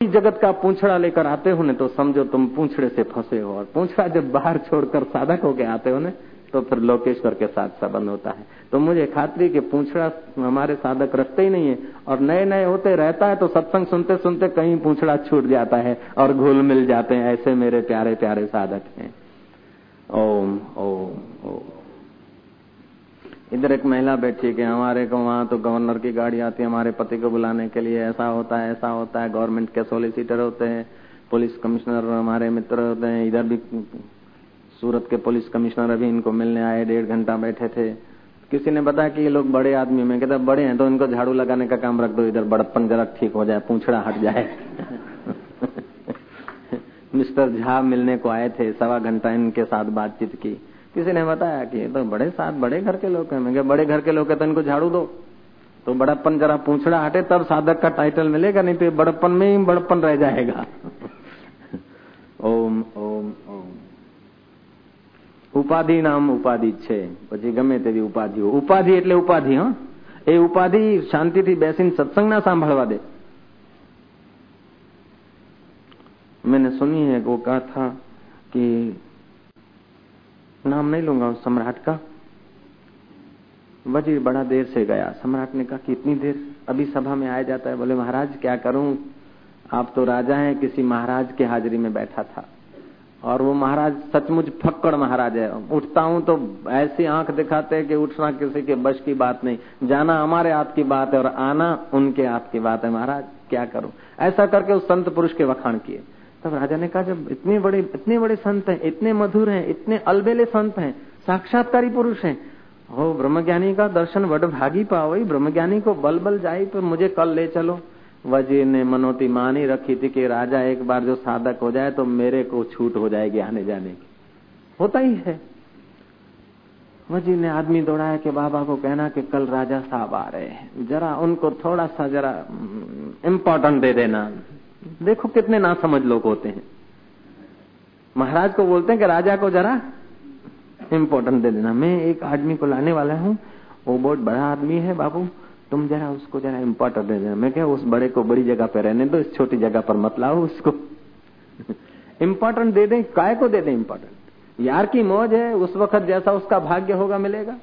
जगत का पूछड़ा लेकर आते हो ने तो समझो तुम पूछड़े से फंसे हो। और पूछड़ा जब बाहर छोड़कर साधक होके आते हो ने तो फिर लोकेश्वर के साथ संबंध होता है। तो मुझे खातरी कि पूछड़ा हमारे साधक रखते ही नहीं है। और नए नए होते रहता है तो सत्संग सुनते सुनते कहीं पूछड़ा छूट जाता है और घुल मिल जाते हैं। ऐसे मेरे प्यारे प्यारे साधक हैं। ओम ओम ओम। इधर एक महिला बैठी कि हमारे को वहाँ तो गवर्नर की गाड़ी आती है, हमारे पति को बुलाने के लिए। ऐसा होता है, ऐसा होता है। गवर्नमेंट के सोलिसिटर होते हैं, पुलिस कमिश्नर हमारे मित्र होते हैं। इधर भी सूरत के पुलिस कमिश्नर अभी इनको मिलने आए, डेढ़ घंटा बैठे थे। किसी ने बताया कि ये लोग बड़े आदमी में कहते, बड़े हैं तो इनको झाड़ू लगाने का काम रख दो। इधर बड़प्पन जरा ठीक हो जाए, पूछड़ा हट जाए। मिस्टर झा मिलने को आए थे, सवा घंटा इनके साथ बातचीत की। किसी ने बताया कि तो बड़े साथ बड़े घर के लोग हैं मैं बड़े घर के लोग हैं तो इनको झाड़ू दो तो बड़प्पन जरा पूछड़ा हटे तब साधक का टाइटल मिलेगा नहीं तो बड़प्पन में ही बड़प्पन रह जाएगा ओम ओम ओम ઉપાધિ નામ ઉપાધિ છે પછી ગમે તેવી ઉપાધિઓ ઉપાધિ એટલે ઉપાધિ હા એ ઉપાધિ શાંતિથી બેસીને સત્સંગ ના સાંભળવા દે मैंने सुनी है वो कहा था कि नाम नहीं लूँगा उस सम्राट का। वज़ीर बड़ा देर से गया। सम्राट ने कहा कि इतनी देर अभी सभा में आया जाता है। बोले, महाराज, क्या करूँ? आप तो राजा हैं, किसी महाराज के हाजिरी में बैठा था। और वो महाराज सचमुच फक्कड़ महाराज है। उठता हूँ तो ऐसी आँख दिखाते हैं कि उठना किसी के बश की बात नहीं। जाना हमारे हाथ की बात है और आना उनके हाथ की बात है। महाराज, क्या करूँ? ऐसा करके उस संत पुरुष के वखाण किए। तब राजा ने कहा, जब इतने बड़े इतने बड़े संत हैं, इतने मधुर हैं, इतने अलबेले संत हैं, साक्षात्कारी पुरुष हैं, हो ब्रह्मज्ञानी का दर्शन वड भागी पाओ ब्रह्मज्ञानी को बल बल जाए तो मुझे कल ले चलो। वज़ीर ने मनोती मानी रखी थी कि राजा एक बार जो साधक हो जाए तो मेरे को छूट हो जाएगी आने जाने की। होता ही है। वज़ीर ने आदमी दौड़ाया कि बाबा को कहना कि कल राजा साहब आ रहे हैं। जरा उनको थोड़ा सा जरा इम्पोर्टेंट दे देना। देखो कितने ना समझ लोग होते हैं। महाराज को बोलते हैं कि राजा को जरा इम्पोर्टेंट दे देना। मैं एक आदमी को लाने वाला हूँ। वो बहुत बड़ा आदमी है बाबू। तुम जरा उसको जरा इम्पोर्टेंट दे देना। मैं क्या, उस बड़े को बड़ी जगह पे रहने दो, इस छोटी जगह पर मत लाओ उसको। इम्पोर्टेंट दे दें, काय को दे दें इम्पोर्टेंट यार की मौज है, उस वक्त जैसा उसका भाग्य होगा, मिलेगा।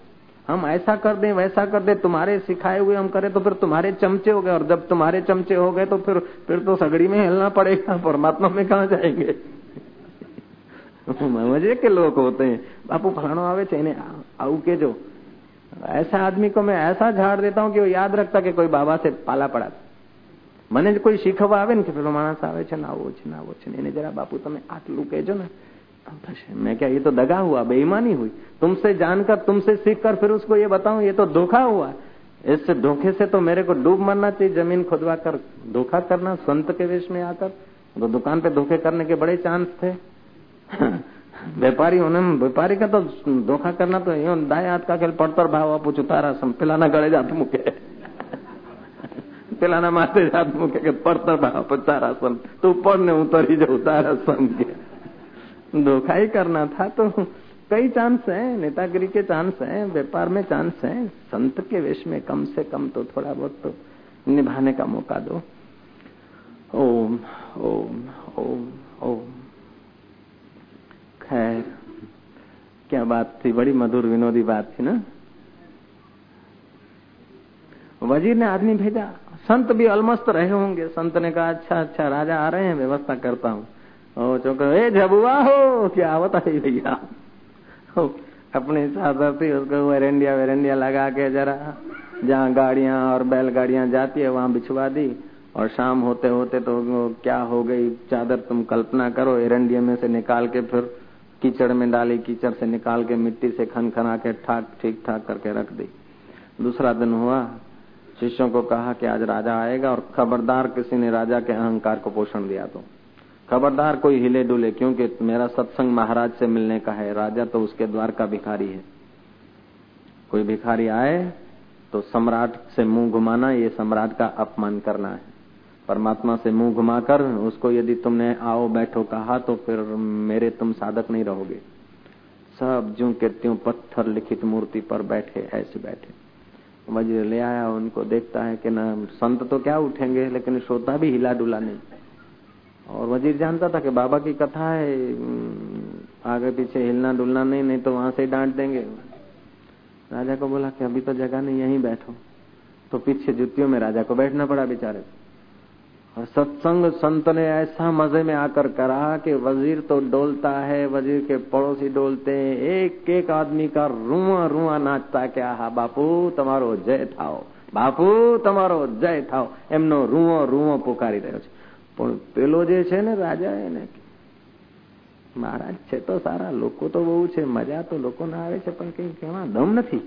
हम ऐसा कर दें वैसा कर दें तुम्हारे सिखाए हुए हम करें तो फिर तुम्हारे चमचे हो गए और जब तुम्हारे चमचे हो गए तो फिर फिर तो सगड़ी में हिलना पड़ेगा परमात्मा में कहा जाएंगे मजे के लोग होते हैं बापू फलानो आवे છે आऊ के जो ऐसा आदमी को मैं ऐसा झाड़ देता हूँ कि वो याद रखता कि कोई बाबा से पाला पड़ा મને જ કોઈ શીખવા આવે ને કે પેલો માણસ આવે છે ને આવો છે ને આવો છે ને એને જરા બાપू તમે આટલું કહેજો ને मैं क्या, ये तो दगा हुआ, बेईमानी हुई। तुमसे जानकर, तुमसे सीखकर फिर उसको ये बताऊँ, ये तो धोखा हुआ। इससे धोखे से तो मेरे को डूब मरना चाहिए, ज़मीन खुदवा कर धोखा करना, संत के वेश में आकर। तो दुकान पे धोखे करने के बड़े चांस थे। व्यापारी होने में व्यापारी का तो धोखा करना तो यूँ दाए हाथ का खेल पड़तर भाव, आप उतारा, सम पिलाना गड़े जात मुके। पिलाना मारते जात मुके पड़तर भाव उतारा सम। तू पढ़ने उतर ही जो उतारा सम के। धोखा ही करना था तो कई चांस है, नेतागिरी के चांस है, व्यापार में चांस है। संत के वेश में कम से कम तो थोड़ा बहुत तो निभाने का मौका दो। ओम ओम ओम ओम। खैर, क्या बात थी? बड़ी मधुर विनोदी बात थी ना? वज़ीर ने आदमी भेजा। संत भी अलमस्त रहे होंगे। संत ने कहा अच्छा अच्छा राजा आ रहे हैं, व्यवस्था करता हूँ। ओ चौकर ए झबुआ हो, क्या है भैया? अपने साथ उसको वेरेंडिया वेरेंडिया लगा के जरा जहाँ गाड़ियाँ और बैलगाड़ियाँ जाती है, वहाँ बिछवा दी। और शाम होते होते तो क्या हो गई? चादर तुम कल्पना करो, एरंडिया में से निकाल के फिर कीचड़ में डाली, कीचड़ से निकाल के मिट्टी से खन खना के ठाक ठीक ठाक करके रख दी। दूसरा दिन हुआ, शिष्यों को कहा कि आज राजा आएगा और खबरदार किसी ने राजा के अहंकार को पोषण दिया तो। खबरदार कोई हिले डुले, क्योंकि मेरा सत्संग महाराज से मिलने का है, राजा तो उसके द्वार का भिखारी है। कोई भिखारी आए तो सम्राट से मुँह घुमाना, ये सम्राट का अपमान करना है। परमात्मा से मुँह घुमाकर, उसको यदि तुमने आओ बैठो कहा तो फिर मेरे तुम साधक नहीं रहोगे। सब ज्यो के त्यों पत्थर लिखित मूर्ति पर बैठे, ऐसे बैठे। वज्र ले आया, उनको देखता है कि ना, संत तो क्या उठेंगे, लेकिन श्रोता भी हिला डुला नहीं। और वजीर जानता था कि बाबा की कथा है आगे पीछे हिलना डुलना नहीं नहीं तो वहां से डांट देंगे राजा को बोला कि अभी तो जगह नहीं यहीं बैठो तो पीछे जुतियों में राजा को बैठना पड़ा बेचारे और सत्संग संत ने ऐसा मजे में आकर करा कि वजीर तो डोलता है वजीर के पड़ोसी डोलते हैं एक एक आदमी का रुआ रुआ नाचता क्या हा बापू તમારો जय થાઓ બાપુ તમારો જય થાઓ એમનો રૂવો રૂવો પુકારી રહ્યો છે પણ પેલો જે છે ને રાજા એને મહારાજ છે તો સારા લોકો તો બહુ છે મજા તો લોકોને આવે છે પણ કઈ કેવા દમ નથી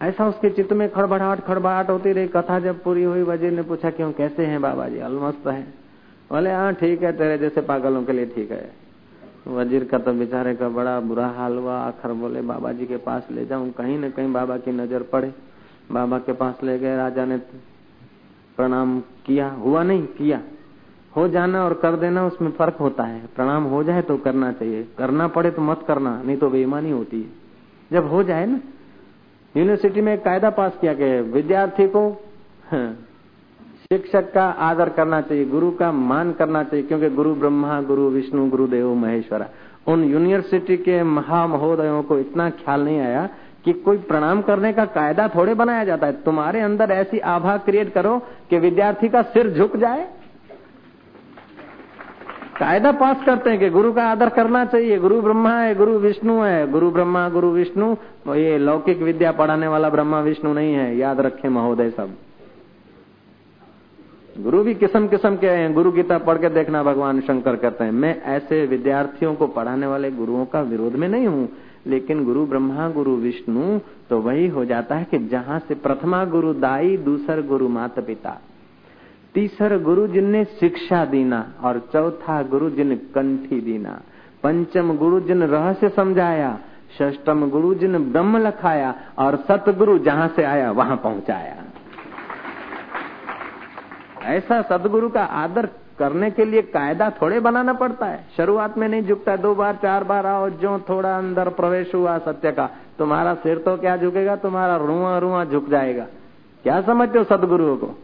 ऐसा उसके चित्त में खड़बड़ाहट खड़बड़ाहट होती रही कथा जब पूरी हुई वजीर ने पूछा क्यों कैसे हैं बाबा जी अलमस्त है बोले हाँ ठीक है तेरे जैसे पागलों के लिए ठीक है वजीर का तो बेचारे का बड़ा बुरा हाल हुआ आखिर बोले बाबा जी के पास ले जाऊं कहीं न कहीं बाबा की नजर पड़े बाबा के पास ले गए राजा ने प्रणाम किया हुआ नहीं किया हो जाना और कर देना उसमें फ़र्क होता है। प्रणाम हो जाए तो करना चाहिए। करना पड़े तो मत करना नहीं तो बेईमानी होती है। जब हो जाए ना। यूनिवर्सिटी में एक कायदा पास किया गया विद्यार्थी को हाँ, शिक्षक का आदर करना चाहिए गुरु का मान करना चाहिए क्योंकि गुरु ब्रह्मा गुरु विष्णु गुरु देव महेश्वरा। उन यूनिवर्सिटी के महामहोदयों को इतना ख्याल नहीं आया कि कोई प्रणाम करने का कायदा थोड़े बनाया जाता है। तुम्हारे अंदर ऐसी आभा क्रिएट करो कि विद्यार्थी का सिर झुक जाए। कायदा पास करते हैं कि गुरु का आदर करना चाहिए। गुरु ब्रह्मा है, गुरु विष्णु है। गुरु ब्रह्मा, गुरु विष्णु तो ये लौकिक विद्या पढ़ाने वाला ब्रह्मा विष्णु नहीं है। याद रखे महोदय सब। गुरु भी किस्म किस्म के हैं। गुरु गीता पढ़ के देखना भगवान शंकर कहते हैं। मैं ऐसे विद्यार्थियों को पढ़ाने वाले गुरुओं का विरोध में नहीं हूँ। लेकिन गुरु ब्रह्मा, गुरु विष्णु तो वही हो जाता है कि जहाँ से प्रथमा गुरु दाई, दूसर गुरु माता पिता। तीसर गुरु जिनने शिक्षा दीना और चौथा गुरु जिन कंठी दीना। पंचम गुरु जिन रहस्य समझाया षष्टम गुरु जिन ब्रह्म लखाया और सतगुरु जहाँ से आया वहाँ पहुँचाया। ऐसा सदगुरु का आदर करने के लिए कायदा थोड़े बनाना पड़ता है। शुरुआत में नहीं झुकता, दो बार, चार बार आओ जो थोड़ा अंदर प्रवेश हुआ सत्य का, तुम्हारा सिर तो क्या झुकेगा, तुम्हारा रुआ रुआ झुक जाएगा। क्या समझते हो सदगुरुओं को?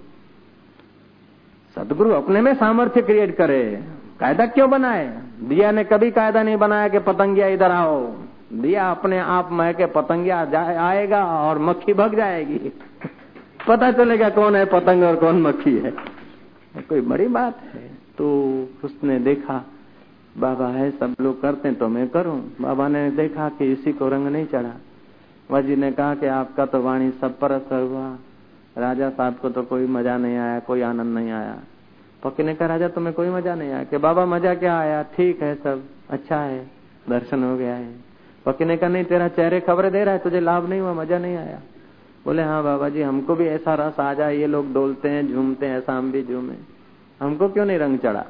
सदगुरु अपने में सामर्थ्य क्रिएट करे। कायदा क्यों बनाए? दिया ने कभी कायदा नहीं बनाया कि पतंगिया इधर आओ। दिया अपने आप में के पतंगिया आएगा और मक्खी भग जाएगी। पता चलेगा कौन है पतंग और कौन मक्खी है। कोई बड़ी बात है। तो उसने देखा, बाबा है, सब लोग करते तो मैं करूँ। बाबा ने देखा कि इसी को रंग नहीं चढ़ा। वजी ने कहा कि आपका तो वाणी सब पर असर हुआ। राजा साहब को तो कोई मज़ा नहीं आया, कोई आनंद नहीं आया। पक्के ने कहा, राजा, तुम्हें कोई मज़ा नहीं आया? कि बाबा, मज़ा क्या आया? ठीक है सब अच्छा है, दर्शन हो गया है। पक्के ने कहा, नहीं, तेरा चेहरे खबरें दे रहा है, तुझे लाभ नहीं हुआ, मज़ा नहीं आया। बोले हाँ बाबा जी, हमको भी ऐसा रस आ जाए, ये लोग डोलते हैं, झूमते हैं, ऐसा हम भी झूमे। हमको क्यों नहीं रंग चढ़ा?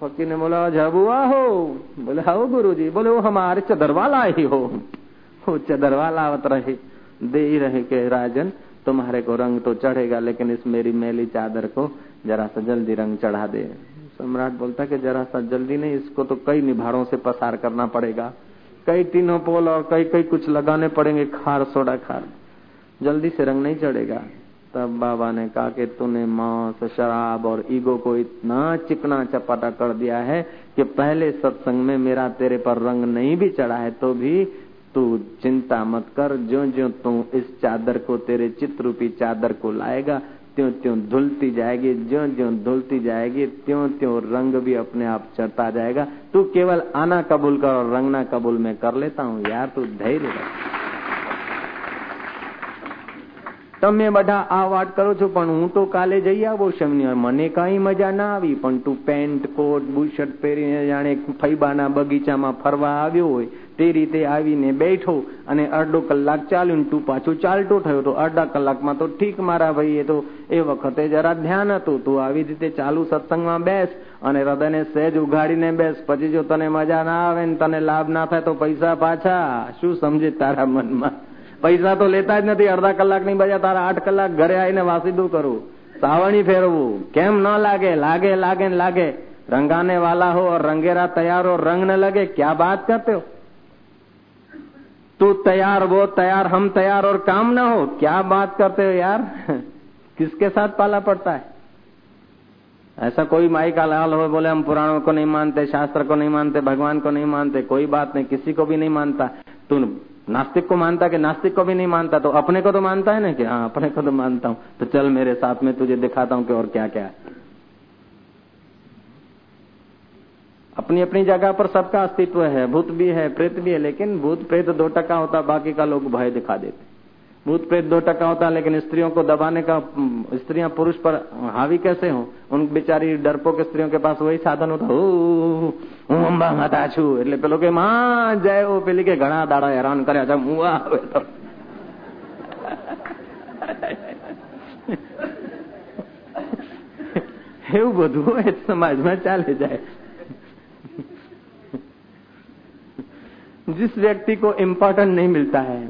फकीर ने बोला झबुआ हो। बोले हाँ गुरु जी बोले, वो हमारे चदरवाला ही हो। वो चदरवाला आवत रहे, दे रहे के राजन तुम्हारे को रंग तो चढ़ेगा, लेकिन इस मेरी मेली चादर को जरा सा जल्दी रंग चढ़ा दे। सम्राट बोलता कि जरा सा जल्दी नहीं, इसको तो कई निभारों से पसार करना पड़ेगा। कई तीनों पोल और कई कई कुछ लगाने पड़ेंगे, खार सोडा खार। जल्दी से रंग नहीं चढ़ेगा। तब बाबा ने कहा कि तूने मांस, शराब और ईगो को इतना चिकना चपाटा कर दिया है कि पहले सत्संग में मेरा तेरे पर रंग नहीं भी चढ़ा है तो भी तू चिंता मत कर जो जो तू इस चादर को तेरे चित्रूपी चादर को लाएगा त्यों त्यों धुलती जाएगी ज्यो ज्यो धुलती जाएगी त्यों त्यों रंग भी अपने आप चढ़ता जाएगा तू केवल आना कबूल कर और रंगना कबूल में कर लेता हूँ यार तू धैर्य रख તમે બધા આ વાત કરો છો પણ હું તો કાલે જઈ આવો શમની મને કઈ મજા ના આવી પણ તું પેન્ટ કોટ બુશર્ટ પહેરીને જાણે ફૈબાના બગીચામાં ફરવા આવ્યો હોય તે રીતે આવીને બેઠો અને અડધો કલાક ચાલ્યું તું પાછું ચાલતો થયો તો અડધા કલાકમાં તો ઠીક મારા ભાઈએ તો એ વખતે જરા ધ્યાન હતું. તું આવી રીતે ચાલુ સત્સંગમાં બેસ અને હૃદયને સહેજ ઉઘાડીને બેસ. પછી જો તને મજા ના આવે ને તને લાભ ના થાય તો પૈસા પાછા. શું સમજે તારા મનમાં? પૈસા તો લેતા જ નથી. અડધા કલાકની બજા તારા આઠ કલાક ઘરે આવીને વાસીદું કરું. સાવણી ફેરવું. કેમ ન લાગે? લાગે લાગે ને લાગે. રંગાને વાલા હો, રંગેરા તૈયાર હો રંગ ન લગે. ક્યાં બાત કરતો? तू तैयार, वो तैयार, हम तैयार और काम ना हो। क्या बात करते हो यार? किसके साथ पाला पड़ता है? ऐसा कोई माई का लाल हो, बोले हम पुराणों को नहीं मानते, शास्त्र को नहीं मानते, भगवान को नहीं मानते, कोई बात नहीं, किसी को भी नहीं मानता। तू नास्तिक को मानता कि नास्तिक को भी नहीं मानता? तो अपने को तो मानता है ना कि हाँ अपने को तो मानता हूँ। तो चल मेरे साथ में तुझे दिखाता हूँ कि और क्या क्या है। अपनी अपनी जगह पर सबका अस्तित्व है भूत भी है प्रेत भी है लेकिन भूत प्रेत दो टका होता बाकी का लोग भय दिखा देते भूत प्रेत दो टका होता लेकिन स्त्रियों को दबाने का स्त्रियां पुरुष पर हावी कैसे हो उन बेचारी डरपो के स्त्रियों के पास वही साधन होता હું અંબા માતા છું એટલે પેલો કે માં જય ઓ પેલી કે ઘણા દાડા હેરાન કર્યા છે મુવા આવે તો એવું બધું હોય સમાજમાં ચાલે જાય जिस व्यक्ति को इम्पोर्टेंट नहीं मिलता है,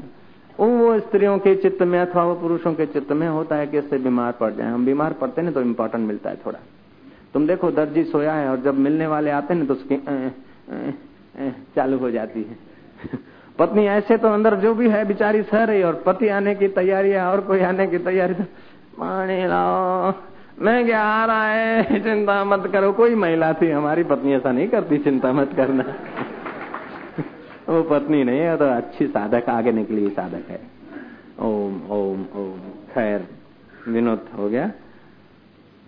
वो स्त्रियों के चित्त में अथवा वो पुरुषों के चित्त में होता है कि इससे बीमार पड़ जाए। हम बीमार पड़ते हैं तो इम्पोर्टेंट मिलता है थोड़ा। तुम देखो, दर्जी सोया है और जब मिलने वाले आते हैं तो उसकी चालू हो जाती है। पत्नी ऐसे तो अंदर जो भी है, बिचारी सह रही और पति आने की तैयारी है, और कोई आने की तैयारी तो पानी लाओ। मैं क्या आ रहा है? चिंता मत करो, कोई महिला थी हमारी पत्नी, ऐसा नहीं करती, चिंता मत करना। वो पत्नी नहीं है तो अच्छी साधक, आगे निकली साधक है। ओम ओम ओम। खैर, विनोद हो गया।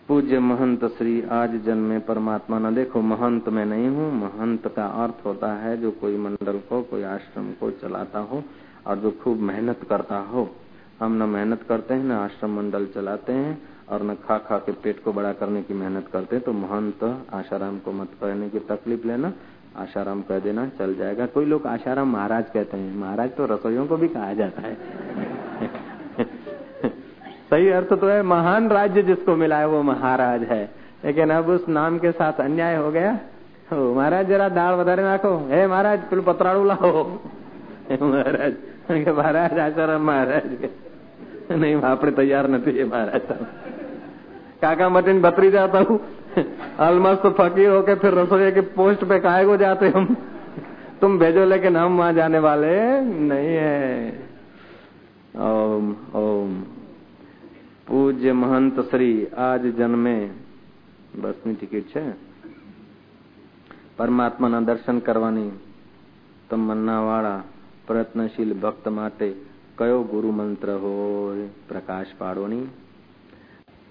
पूज्य महंत श्री आज जन्मे परमात्मा न देखो, महंत में नहीं हूँ। महंत का अर्थ होता है जो कोई मंडल को, कोई आश्रम को चलाता हो और जो खूब मेहनत करता हो। हम न मेहनत करते हैं, न आश्रम मंडल चलाते हैं और न खा खा के पेट को बड़ा करने की मेहनत करते हैं। तो महंत आशाराम को मत करने की तकलीफ़ लेना। आशाराम कह देना चल जाएगा कोई लोग आशाराम महाराज कहते हैं महाराज तो रसोइयों को भी कहा जाता है सही अर्थ तो है महान राज्य जिसको मिला है वो महाराज है लेकिन अब उस नाम के साथ अन्याय हो गया हो महाराज जरा दाल વધારે નાખો હે મહારાજ પેલું પતરાળું લાવો મહારાજ મહારાજ આચારામ મહારાજ નહીં આપણે તૈયાર નથી મહારાજ કાકા મટીને બતરી જાતા હું ऑलमोस्ट तो फकीर होके फिर रसोई के पोस्ट पे काय को जाते हम तुम भेजो लेकिन हम वहां जाने वाले नहीं है ओम ओम पूज्य महंत श्री आज जन्मे બસની ટિકિટ છે પરમાત્માના દર્શન કરવાની તમન્ના વાળા પ્રયત્નશીલ ભક્ત માટે કયો ગુરુ મંત્ર હોય પ્રકાશ પાડોની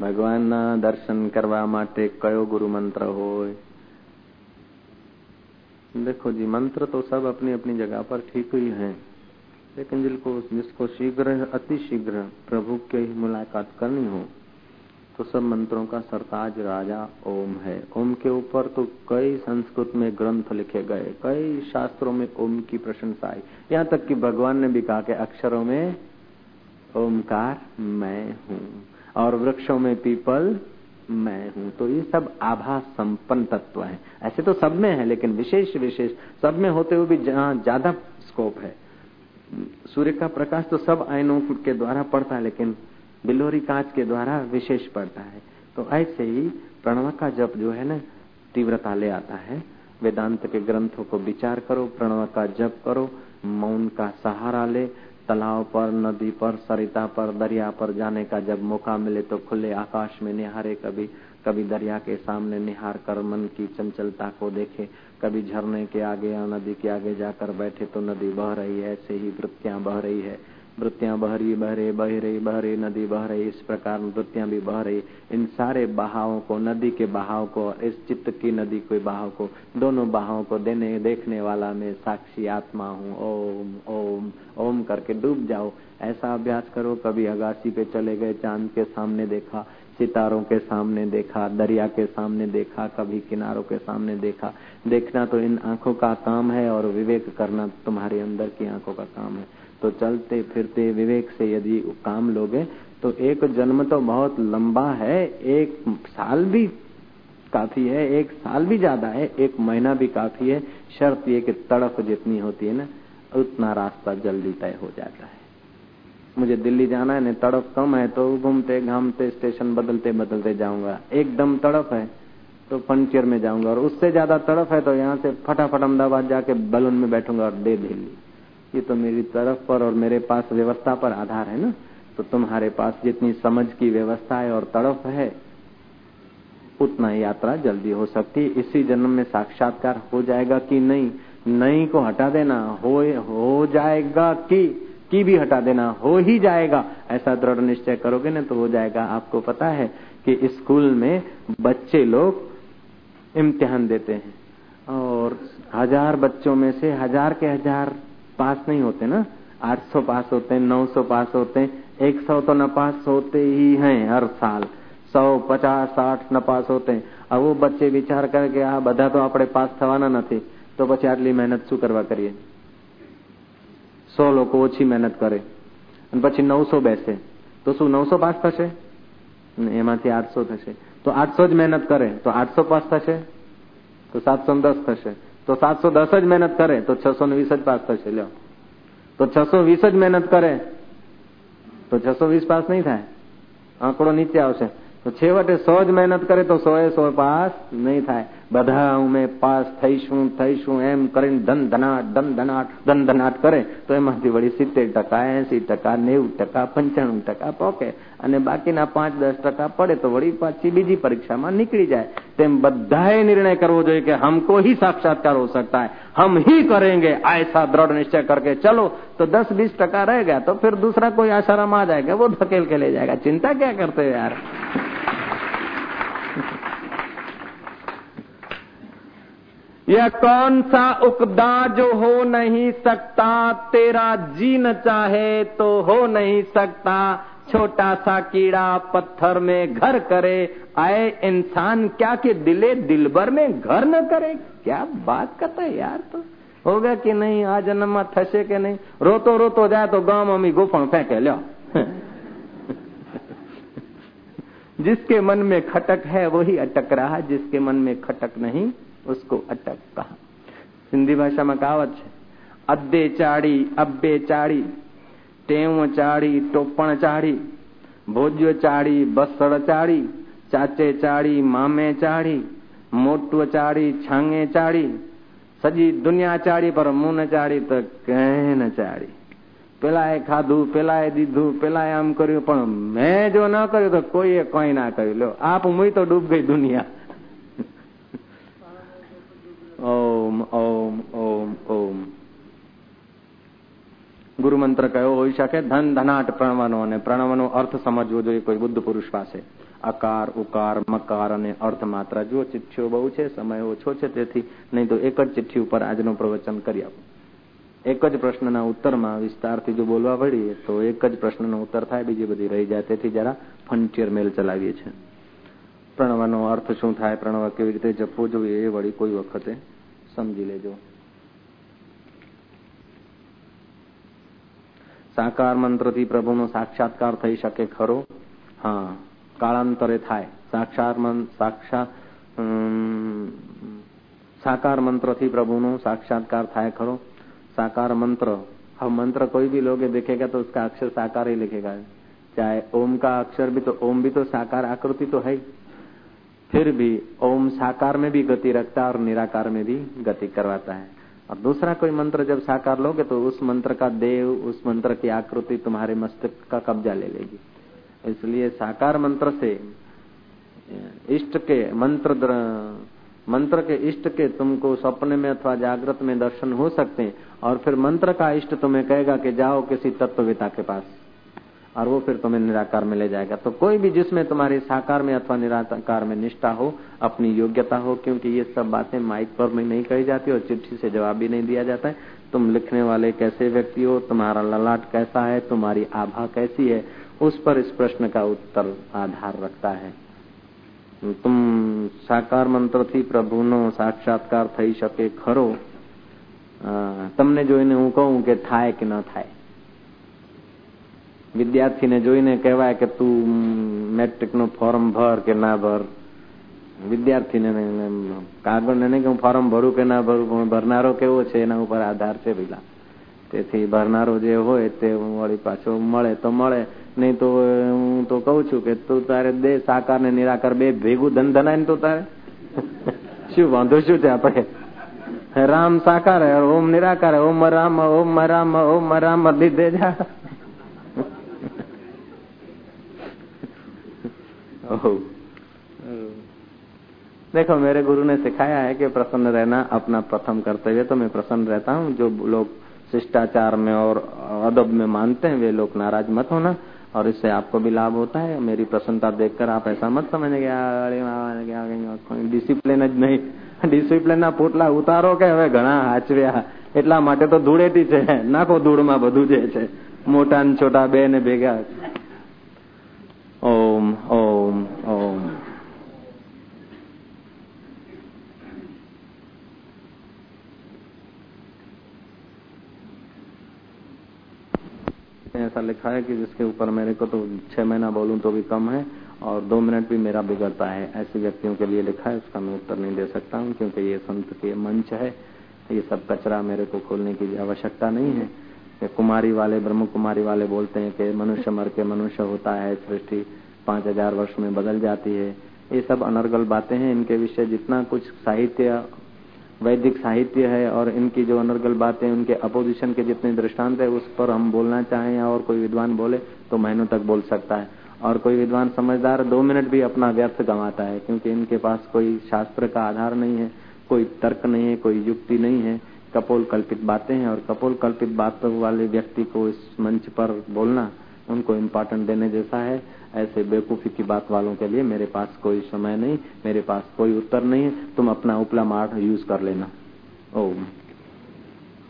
ભગવાનના દર્શન કરવા માટે કયો ગુરु मंत्र हो देखो जी मंत्र तो सब अपनी अपनी जगह पर ठीक ही है लेकिन जिनको जिसको शीघ्र अति शीघ्र प्रभु के ही मुलाकात करनी हो तो सब मंत्रों का सरताज राजा ओम है ओम के ऊपर तो कई संस्कृत में ग्रंथ लिखे गए कई शास्त्रों में ओम की प्रशंसा आई यहाँ तक कि भगवान ने भी कहा कि अक्षरों में ओमकार मैं हूँ और वृक्षों में पीपल, मैं हूँ। तो ये सब आभा संपन्न तत्व है। ऐसे तो सब में है, लेकिन विशेष विशेष सब में होते हुए भी जहाँ ज़्यादा स्कोप है। सूर्य का प्रकाश तो सब आयनों के द्वारा पड़ता है, लेकिन बिलोरी कांच के द्वारा विशेष पड़ता है। तो ऐसे ही प्रणव का जप जो है ना, तीव्रता ले आता है। वेदांत के ग्रंथों को विचार करो प्रणव का जप करो, मौन का सहारा ले तालाब पर, नदी पर, सरिता पर, दरिया पर जाने का जब मौका मिले तो खुले आकाश में निहारे कभी कभी दरिया के सामने निहार कर मन की चंचलता को देखे। कभी झरने के आगे या नदी के आगे जाकर बैठे तो नदी बह रही है, ऐसे ही वृत्तियाँ बह रही है। वृत्तियाँ बह रही बह रही बह रही बह रही नदी बह रही इस प्रकार वृत्तियाँ भी बह रही इन सारे बहावों को, नदी के बहाव को और इस चित्त की नदी के बहाव को, दोनों बहाव को देने, देखने वाला मैं साक्षी आत्मा हूँ। ओम ओम ओम करके डूब जाओ। ऐसा अभ्यास करो, कभी अगासी पे चले गए, चाँद के सामने देखा, सितारों के सामने देखा, दरिया के सामने देखा, कभी किनारों के सामने देखा। देखना तो इन आँखों का काम है और विवेक करना तुम्हारे अंदर की आँखों का काम है। तो चलते फिरते विवेक से यदि काम लोगे तो एक जन्म तो बहुत लंबा है, एक साल भी काफ़ी है, एक साल भी ज़्यादा है, एक महीना भी काफ़ी है। शर्त ये कि तड़प जितनी होती है ना, उतना रास्ता जल्दी तय हो जाता है। मुझे दिल्ली जाना है ना तड़प कम है तो घूमते, घामते, स्टेशन बदलते बदलते जाऊँगा। एकदम तड़प है तो पंचर में जाऊँगा, और उससे ज़्यादा तड़प है तो यहाँ से फटाफट अहमदाबाद जाके बलून में बैठूँगा और दे दिल्ली। ये तो मेरी तरफ़ पर और मेरे पास व्यवस्था पर आधार है ना? तो तुम्हारे पास जितनी समझ की व्यवस्था है और तड़प है, उतना यात्रा जल्दी हो सकती है। इसी जन्म में साक्षात्कार हो जाएगा कि नहीं? नहीं को हटा देना, हो हो जाएगा कि, की भी हटा देना, हो ही जाएगा। ऐसा दृढ़ निश्चय करोगे ना तो हो जाएगा। आपको पता है कि स्कूल में बच्चे लोग इम्तिहान देते हैं और हज़ार बच्चों में से हज़ार के हज़ार पास नहीं होते ना 800 पास होते हैं 900 पास होते हैं 100 तो न पास होते ही हैं हर साल सौ पचास साठ न पास होते हैं अब वो बच्चे विचार करके આ બધા તો આપણે પાસ થવાના નથી તો પછી આટલી મહેનત શું કરવા કરીએ સો લોકો ઓછી મહેનત કરે અને પછી નવસો બેસે તો શું નવસો પાસ થશે એમાંથી આઠસો થશે તો આઠસો જ મહેનત કરે તો આઠસો પાસ થશે તો સાતસો દસ થશે તો સાતસો દસ જ મહેનત કરે, તો છસો ને વીસ જ પાસ થશે, લ્યો. તો છસો વીસ જ મહેનત કરે, તો છસો વીસ પાસ નહીં થાય. આંકડો નીચે આવશે. તો છેવટે સો જ મહેનત કરે, તો સો એ સો પાસ નહીં થાય. બધા અમે પાસ થઈશું થઈશું એમ કરીને ધન ધનાટ ધન ધનાટ ધન ધનાટ કરે, તો એમાંથી વળી સિત્તેર ટકા, એસી ટકા, નેવું ટકા, પંચાણું ટકા પોકે. અને બાકીના પાંચ દસ ટકા પડે, તો વળી પાછી બીજી પરીક્ષામાં નીકળી જાય. તેમ બધાએ નિર્ણય કરવો જોઈએ કે हमको ही साक्षात्कार हो सकता है हम ही करेंगे ऐसा दृढ़ निश्चय करके चलो तो दस बीस टका रह गया तो फिर दूसरा कोई आसाराम आ जाएगा वो धकेल के ले जाएगा चिंता क्या करते हो यार यह कौन सा उकदा जो हो नहीं सकता तेरा जी न चाहे तो हो नहीं सकता छोटा सा कीड़ा पत्थर में घर करे, आए इंसान क्या के दिले दिलबर में घर न करे? क्या बात करता है यार तो? होगा कि नहीं? आ जन्म में थसे के नहीं? रोतो रोतो जाए तो गाँव मम्मी गुफण फेंके, लो। जिसके मन में खटक है, वही अटक रहा जिसके मन में खटक नहीं, उसको अटक कहा। सिंधी भाषा में कहावत है, अद्दे चाड़ी, अब्बे चाड़ी ટેવ ચાડી ટોપણ ચાડી ભોજ્યો ચાડી બસળ ચાડી ચાચે ચાડી મામે ચાડી મોટું ચાડી છાંગે ચાડી સજી દુનિયા ચાડી પર મું ચાડી તો કહે ન ચાડી પેલાએ ખાધું પેલાએ દીધું પેલાએ આમ કર્યું પણ મેં જો ન કર્યું તો કોઈએ કઈ ના કર્યું લો આપ મુઈ તો ડૂબ ગઈ દુનિયા ઓમ ઓમ ઓમ ઓમ ગુરુ મંત્ર કયો હોઈ શકે? ધન, ધનાટ, પ્રણવનો અને પ્રણવનો અર્થ સમજવો જોઈએ. કોઈ બુદ્ધ પુરુષ પાસે અકાર ઉકાર, મકાર અને અર્થ માત્ર જો ચિઠ્ઠીઓ બહુ છે, સમય ઓછો છે, તેથી નહીં તો એક જ ચિઠ્ઠી ઉપર આજનું પ્રવચન કરી આપું. એક જ પ્રશ્નના ઉત્તરમાં વિસ્તારથી જો બોલવા પડીએ તો એક જ પ્રશ્નનો ઉત્તર થાય, બીજી બધી રહી જાય. તેથી જરા ફંટિયર મેલ ચલાવીએ છીએ. પ્રણવનો અર્થ શું થાય? પ્રણવ કેવી રીતે જપવો જોઈએ? એ વળી કોઈ વખતે સમજી લેજો. સાકાર મંત્રથી પ્રભુનો સાક્ષાત્કાર થઈ શકે ખરો હા કાળાંતરે થાય સાક્ષાત સાક્ષા साकार मंत्र थी प्रभु नो साक्षात्कार था खरो साकार मंत्र हम मंत्र कोई भी लोगे देखेगा तो उसका अक्षर साकार ही लिखेगा चाहे ओम का अक्षर भी तो ओम भी तो साकार आकृति तो है फिर भी ओम साकार में भी गति रखता है और निराकार में भी गति करवाता है और दूसरा कोई मंत्र जब साकार लोगे तो उस मंत्र का देव, उस मंत्र की आकृति तुम्हारे मस्तिष्क का कब्जा ले लेगी। इसलिए साकार मंत्र से, इष्ट के मंत्र मंत्र के इष्ट के तुमको सपने में अथवा जागृत में दर्शन हो सकते हैं, और फिर मंत्र का इष्ट तुम्हें कहेगा कि जाओ किसी तत्ववेता के पास। और वो फिर तुम्हें निराकार में ले जाएगा तो कोई भी जिसमें तुम्हारी साकार में अथवा निराकार में निष्ठा हो अपनी योग्यता हो क्योंकि ये सब बातें माइक पर में नहीं कही जाती और चिट्ठी से जवाब भी नहीं दिया जाता है तुम लिखने वाले कैसे व्यक्ति हो तुम्हारा ललाट कैसा है तुम्हारी आभा कैसी है उस पर इस प्रश्न का उत्तर आधार रखता है तुम સાકાર મંત્રથી પ્રભુનો સાક્ષાત્કાર થઈ શકે ખરો તમને જોઈને હું કહું કે થાય કે ન થાય વિદ્યાર્થીને જોઈને કહેવાય કે તું મેટ્રિકનું ફોર્મ ભર કે ના ભર. વિદ્યાર્થીને કાગળને નહીં કે હું ફોર્મ ભરું કે ના ભરું ભરનારો કેવો છે એના ઉપર આધાર છે પેલા. તેથી ભરનારો જે હોય તે વળી પાછો મળે તો મળે. નહીં તો હું તો કઉ છું કે તું તારે દે સાકાર ને નિરાકાર બે ભેગું ધન ધનાય ને તો તારે? શું વાંધો શું છે આપણે? રામ સાકાર ઓમ નિરાકાર ઓમ રામ ઓમ રામ ઓમ રામ લીધે જા. देखो मेरे गुरु ने सिखाया है कि प्रसन्न रहना अपना प्रथम कर्तव्य तो मैं प्रसन्न रहता हूँ जो लोग शिष्टाचार में और अदब में मानते हैं वे लोग नाराज मत होना और इससे आपको भी लाभ होता है मेरी प्रसन्नता देखकर आप ऐसा मत समझने क्या ડિસિપ્લિન જ નહીં ડિસિપ્લિન ના પોટલા ઉતારો કે હવે ઘણા હાચવ્યા એટલા માટે તો ધૂળેટી છે નાખો ધૂળમાં બધું જે છે મોટા ને છોટા બે ને ભેગા ઓમ ઓમ ઓમ ऐसा लिखा है कि जिसके ऊपर मेरे को तो छह महीना बोलूँ तो भी कम है और दो मिनट भी मेरा बिगड़ता है। ऐसे व्यक्तियों के लिए लिखा है, उसका मैं उत्तर नहीं दे सकता हूँ, क्योंकि ये संत के मंच है। ये सब कचरा मेरे को खोलने की आवश्यकता नहीं है। कुमारी वाले ब्रह्म कुमारी वाले बोलते हैं कि मनुष्य मर के मनुष्य होता है, सृष्टि पाँच हज़ार वर्ष में बदल जाती है। ये सब अनर्गल बातें हैं। इनके विषय जितना कुछ साहित्य, वैदिक साहित्य है और इनकी जो अनर्गल बातें, उनके अपोजिशन के जितने दृष्टांत है, उस पर हम बोलना चाहें या और कोई विद्वान बोले तो महीनों तक बोल सकता है। और कोई विद्वान समझदार दो मिनट भी अपना व्यर्थ गंवाता है, क्योंकि इनके पास कोई शास्त्र का आधार नहीं है, कोई तर्क नहीं है, कोई युक्ति नहीं है। कपोल कल्पित बातें हैं और कपोल कल्पित बातों वाले व्यक्ति को इस मंच पर बोलना उनको इम्पोर्टेंट देने जैसा है। ऐसे बेवकूफ़ी की बात वालों के लिए मेरे पास कोई समय नहीं, मेरे पास कोई उत्तर नहीं है। तुम अपना उपला मार्ट यूज़ कर लेना। ओम।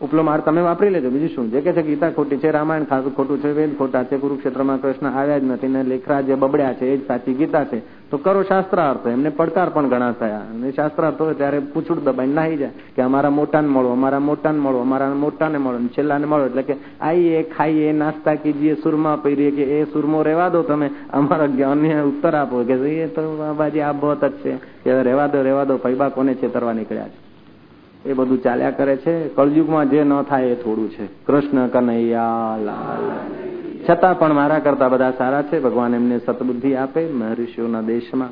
ઉપલો માર તમે વાપરી લેજો. બીજું શું? જે કે છે ગીતા ખોટી છે, રામાયણ ખાતું ખોટું છે, વેદ ખોટા છે, કુરુક્ષેત્રમાં કૃષ્ણ આવ્યા જ નથી ને લેખરા જે બબડ્યા છે, એ જ સાચી ગીતા છે. તો કરો શાસ્ત્રાર્થ. એમને પડકાર પણ ઘણા થયા. અને શાસ્ત્રાર્થ હોય ત્યારે પૂછડું દબાઈ નાહી જાય કે અમારા મોટાને મળો, અમારા મોટાને મળો, અમારા મોટાને મળો છેલ્લાને મળો. એટલે કે આઈએ, ખાઈએ, નાસ્તા કીજીએ, સુરમા પહેરીએ કે એ સુરમો રહેવા દો તમે. અમારા અન્ય ઉત્તર આપો કે એ તો બાબાજી આ બહત જ છે. કે રહેવા દો રહેવા દો. પૈબા કોને છેતરવા નીકળ્યા છે? એ બધું ચાલ્યા કરે છે. કળયુગમાં જે ન થાય એ થોડું છે. કૃષ્ણ, કનૈયા, લાલ. છતાં પણ મારા કરતા બધા સારા છે. ભગવાન એમને સતબુદ્ધિ આપે. મહર્ષિઓના દેશમાં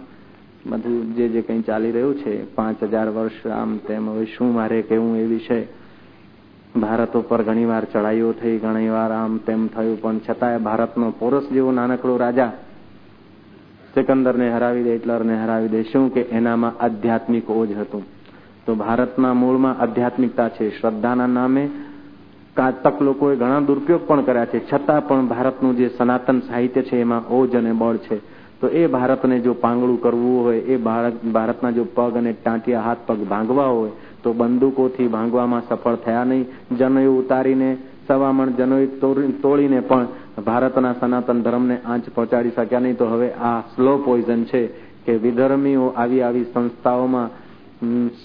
બધું જે જે કંઈ ચાલી રહ્યું છે, પાંચ હજાર વર્ષ આમ તેમ હવે શું મારે કેવું એ વિશે ભારત ઉપર ઘણીવાર ચડાઈઓ થઈ, ઘણીવાર આમ તેમ થયું. પણ છતાંય ભારતનો પોરસ જેવો નાનકડો રાજા સિકંદરને હરાવી દે, હિટલરને હરાવી દે, શું કે એનામાં આધ્યાત્મિક ઓજ હતું? તો ભારતના મૂળમાં આધ્યાત્મિકતા છે, શ્રદ્ધાના નામે કાતક લોકોએ ઘણા દુરુપયોગ પણ કર્યા છે. છતાં પણ ભારતનું જે સનાતન સાહિત્ય છે, એમાં ઓજ અને બળ છે. તો એ ભારતને જો પાંગળું કરવું હોય, એ ભારત ભારતના જો પગ અને ટાંટિયા હાથ પગ ભાંગવા હોય, તો બંદૂકોથી ભાંગવામાં સફળ થયા નહીં. જનોય ઉતારીને, સવામણ જનોય તોડીને પણ ભારતના સનાતન ધર્મને આંચ પહોંચાડી શક્યા નહીં. તો હવે આ સ્લો પોઈઝન છે કે વિધર્મીઓ આવી આવી સંસ્થાઓમાં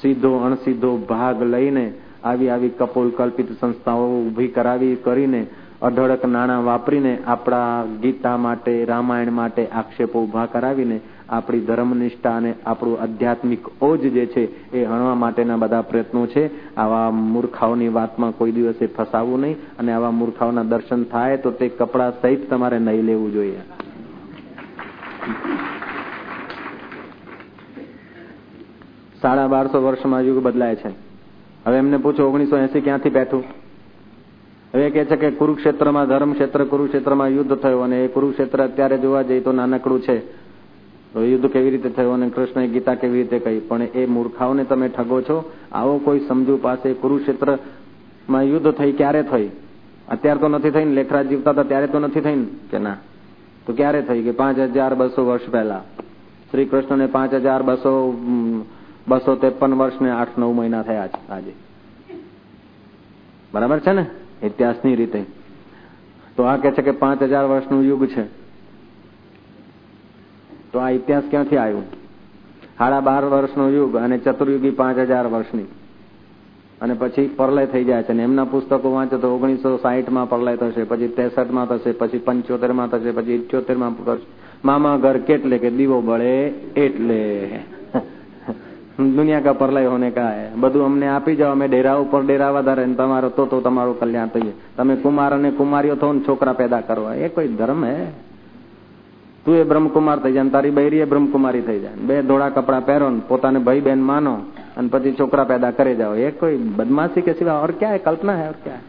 સીધો, અણસીધો ભાગ લઈને આવી આવી કપોલ કલ્પિત સંસ્થાઓ ઊભી કરાવી કરીને અઢળક નાણાં વાપરીને આપણા ગીતા માટે, રામાયણ માટે આક્ષેપો ઊભા કરાવીને આપણી ધર્મનિષ્ઠા અને આપણું આધ્યાત્મિક ઓજ જે છે એ હણવા માટેના બધા પ્રયત્નો છે. આવા મૂર્ખાઓની વાતમાં કોઈ દિવસે ફસાવવું નહીં અને આવા મૂર્ખાઓના દર્શન થાય તો તે કપડાં સહિત તમારે નહીં લેવું જોઈએ. સાડા બારસો વર્ષમાં યુગ બદલાય છે. હવે એમને પૂછો, ઓગણીસો એસી ક્યાંથી બેઠું? હવે કે છે કે કુરુક્ષેત્રમાં ધર્મ ક્ષેત્ર કુરુક્ષેત્રમાં યુદ્ધ થયું અને એ કુરુક્ષેત્ર અત્યારે જોવા જઈએ તો નાનકડું છે. તો યુદ્ધ કેવી રીતે થયું અને કૃષ્ણએ ગીતા કેવી રીતે કહી? પણ એ મૂર્ખાઓને તમે ઠગો છો. આવો કોઈ સમજુ પાસે કુરુક્ષેત્રમાં યુદ્ધ થઈ ક્યારે થઈ? અત્યારે તો નથી થઈને લેખરાજ જીવતા હતા, ત્યારે તો નથી થઈને? કે ના? તો ક્યારે થઈ કે પાંચ હજાર બસો વર્ષ પહેલા? શ્રી કૃષ્ણને પાંચ હજાર બસો ત્રેપન વર્ષ ને આઠ નવ મહિના થયા છે આજે. બરાબર છે ને? ઇતિહાસની રીતે. તો આ કે છે કે પાંચ હજાર વર્ષનું યુગ છે. તો આ ઇતિહાસ ક્યાંથી આવ્યું? સાડા બાર વર્ષનો યુગ અને ચતુર્યુગી પાંચ હજાર વર્ષની. અને પછી પરલય થઈ જાય છે અને એમના પુસ્તકો વાંચો તો ઓગણીસો સાહીઠમાં પરલય થશે, પછી ત્રેસઠમાં થશે, પછી પંચોતેરમાં થશે, પછી ઇઠ્યોતેરમાં મામા ઘર કેટલે કે દીવો બળે એટલે. દુનિયા કા પરલય હોને કા હે બધું અમને આપી જાઓ અમે ડેરા ઉપર ડેરા વધારે તમારો તો તો તમારું કલ્યાણ થઈ તમે કુમાર અને કુમારીઓ થો ને છોકરા પેદા કરવા એ કોઈ ધર્મ હે તું એ બ્રહ્મકુમાર થઈ જાય તારી બૈરી એ બ્રહ્મકુમારી થઈ જાય બે ધોળા કપડા પહેરો ને પોતાને ભાઈ બહેન માનો અને પછી છોકરા પેદા કરી જાઓ એ કોઈ बदमाशी के सिवा और क्या है कल्पना है और क्या है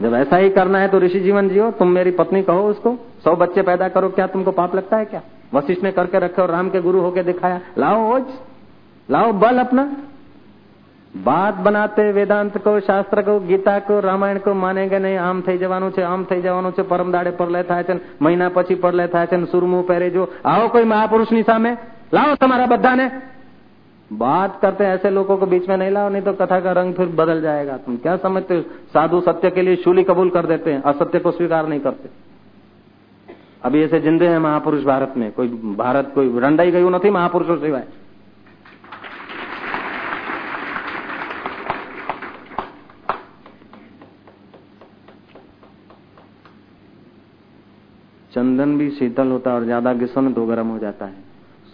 जब ऐसा ही करना है तो ऋषि जीवन जियो तुम मेरी पत्नी कहो उसको सौ बच्चे पैदा करो क्या तुमको पाप लगता है क्या वशिष्ठ ने करके रखे और राम के गुरु होके दिखाया लाओ ओज लाओ बल अपना बात બનાતે વેદાંત કો શાસ્ત્ર કો ગીતા કો રામાયણ કો માનેગે નહીં આમ થઈ જવાનું છે આમ થઈ જવાનું છે પરમ દાડે પરલે થાય છે મહિના પછી પરલે થાય છે સુરમું પહેરે જો आओ कोई महापुरुष ની सामे लाओ તમારા બધાને बात करते ऐसे लोगों को बीच में नहीं लाओ नहीं तो कथा का रंग फिर बदल जाएगा तुम क्या समझते हो साधु सत्य के लिए शूली कबूल कर देते हैं असत्य को स्वीकार नहीं करते अभी ऐसे जिंदे हैं महापुरुष भारत में। कोई भारत, कोई रंडाई गયું નથી महापुरुषों સિવાય चंदन भी शीतल होता है और ज़्यादा घिसोने तो गर्म हो जाता है।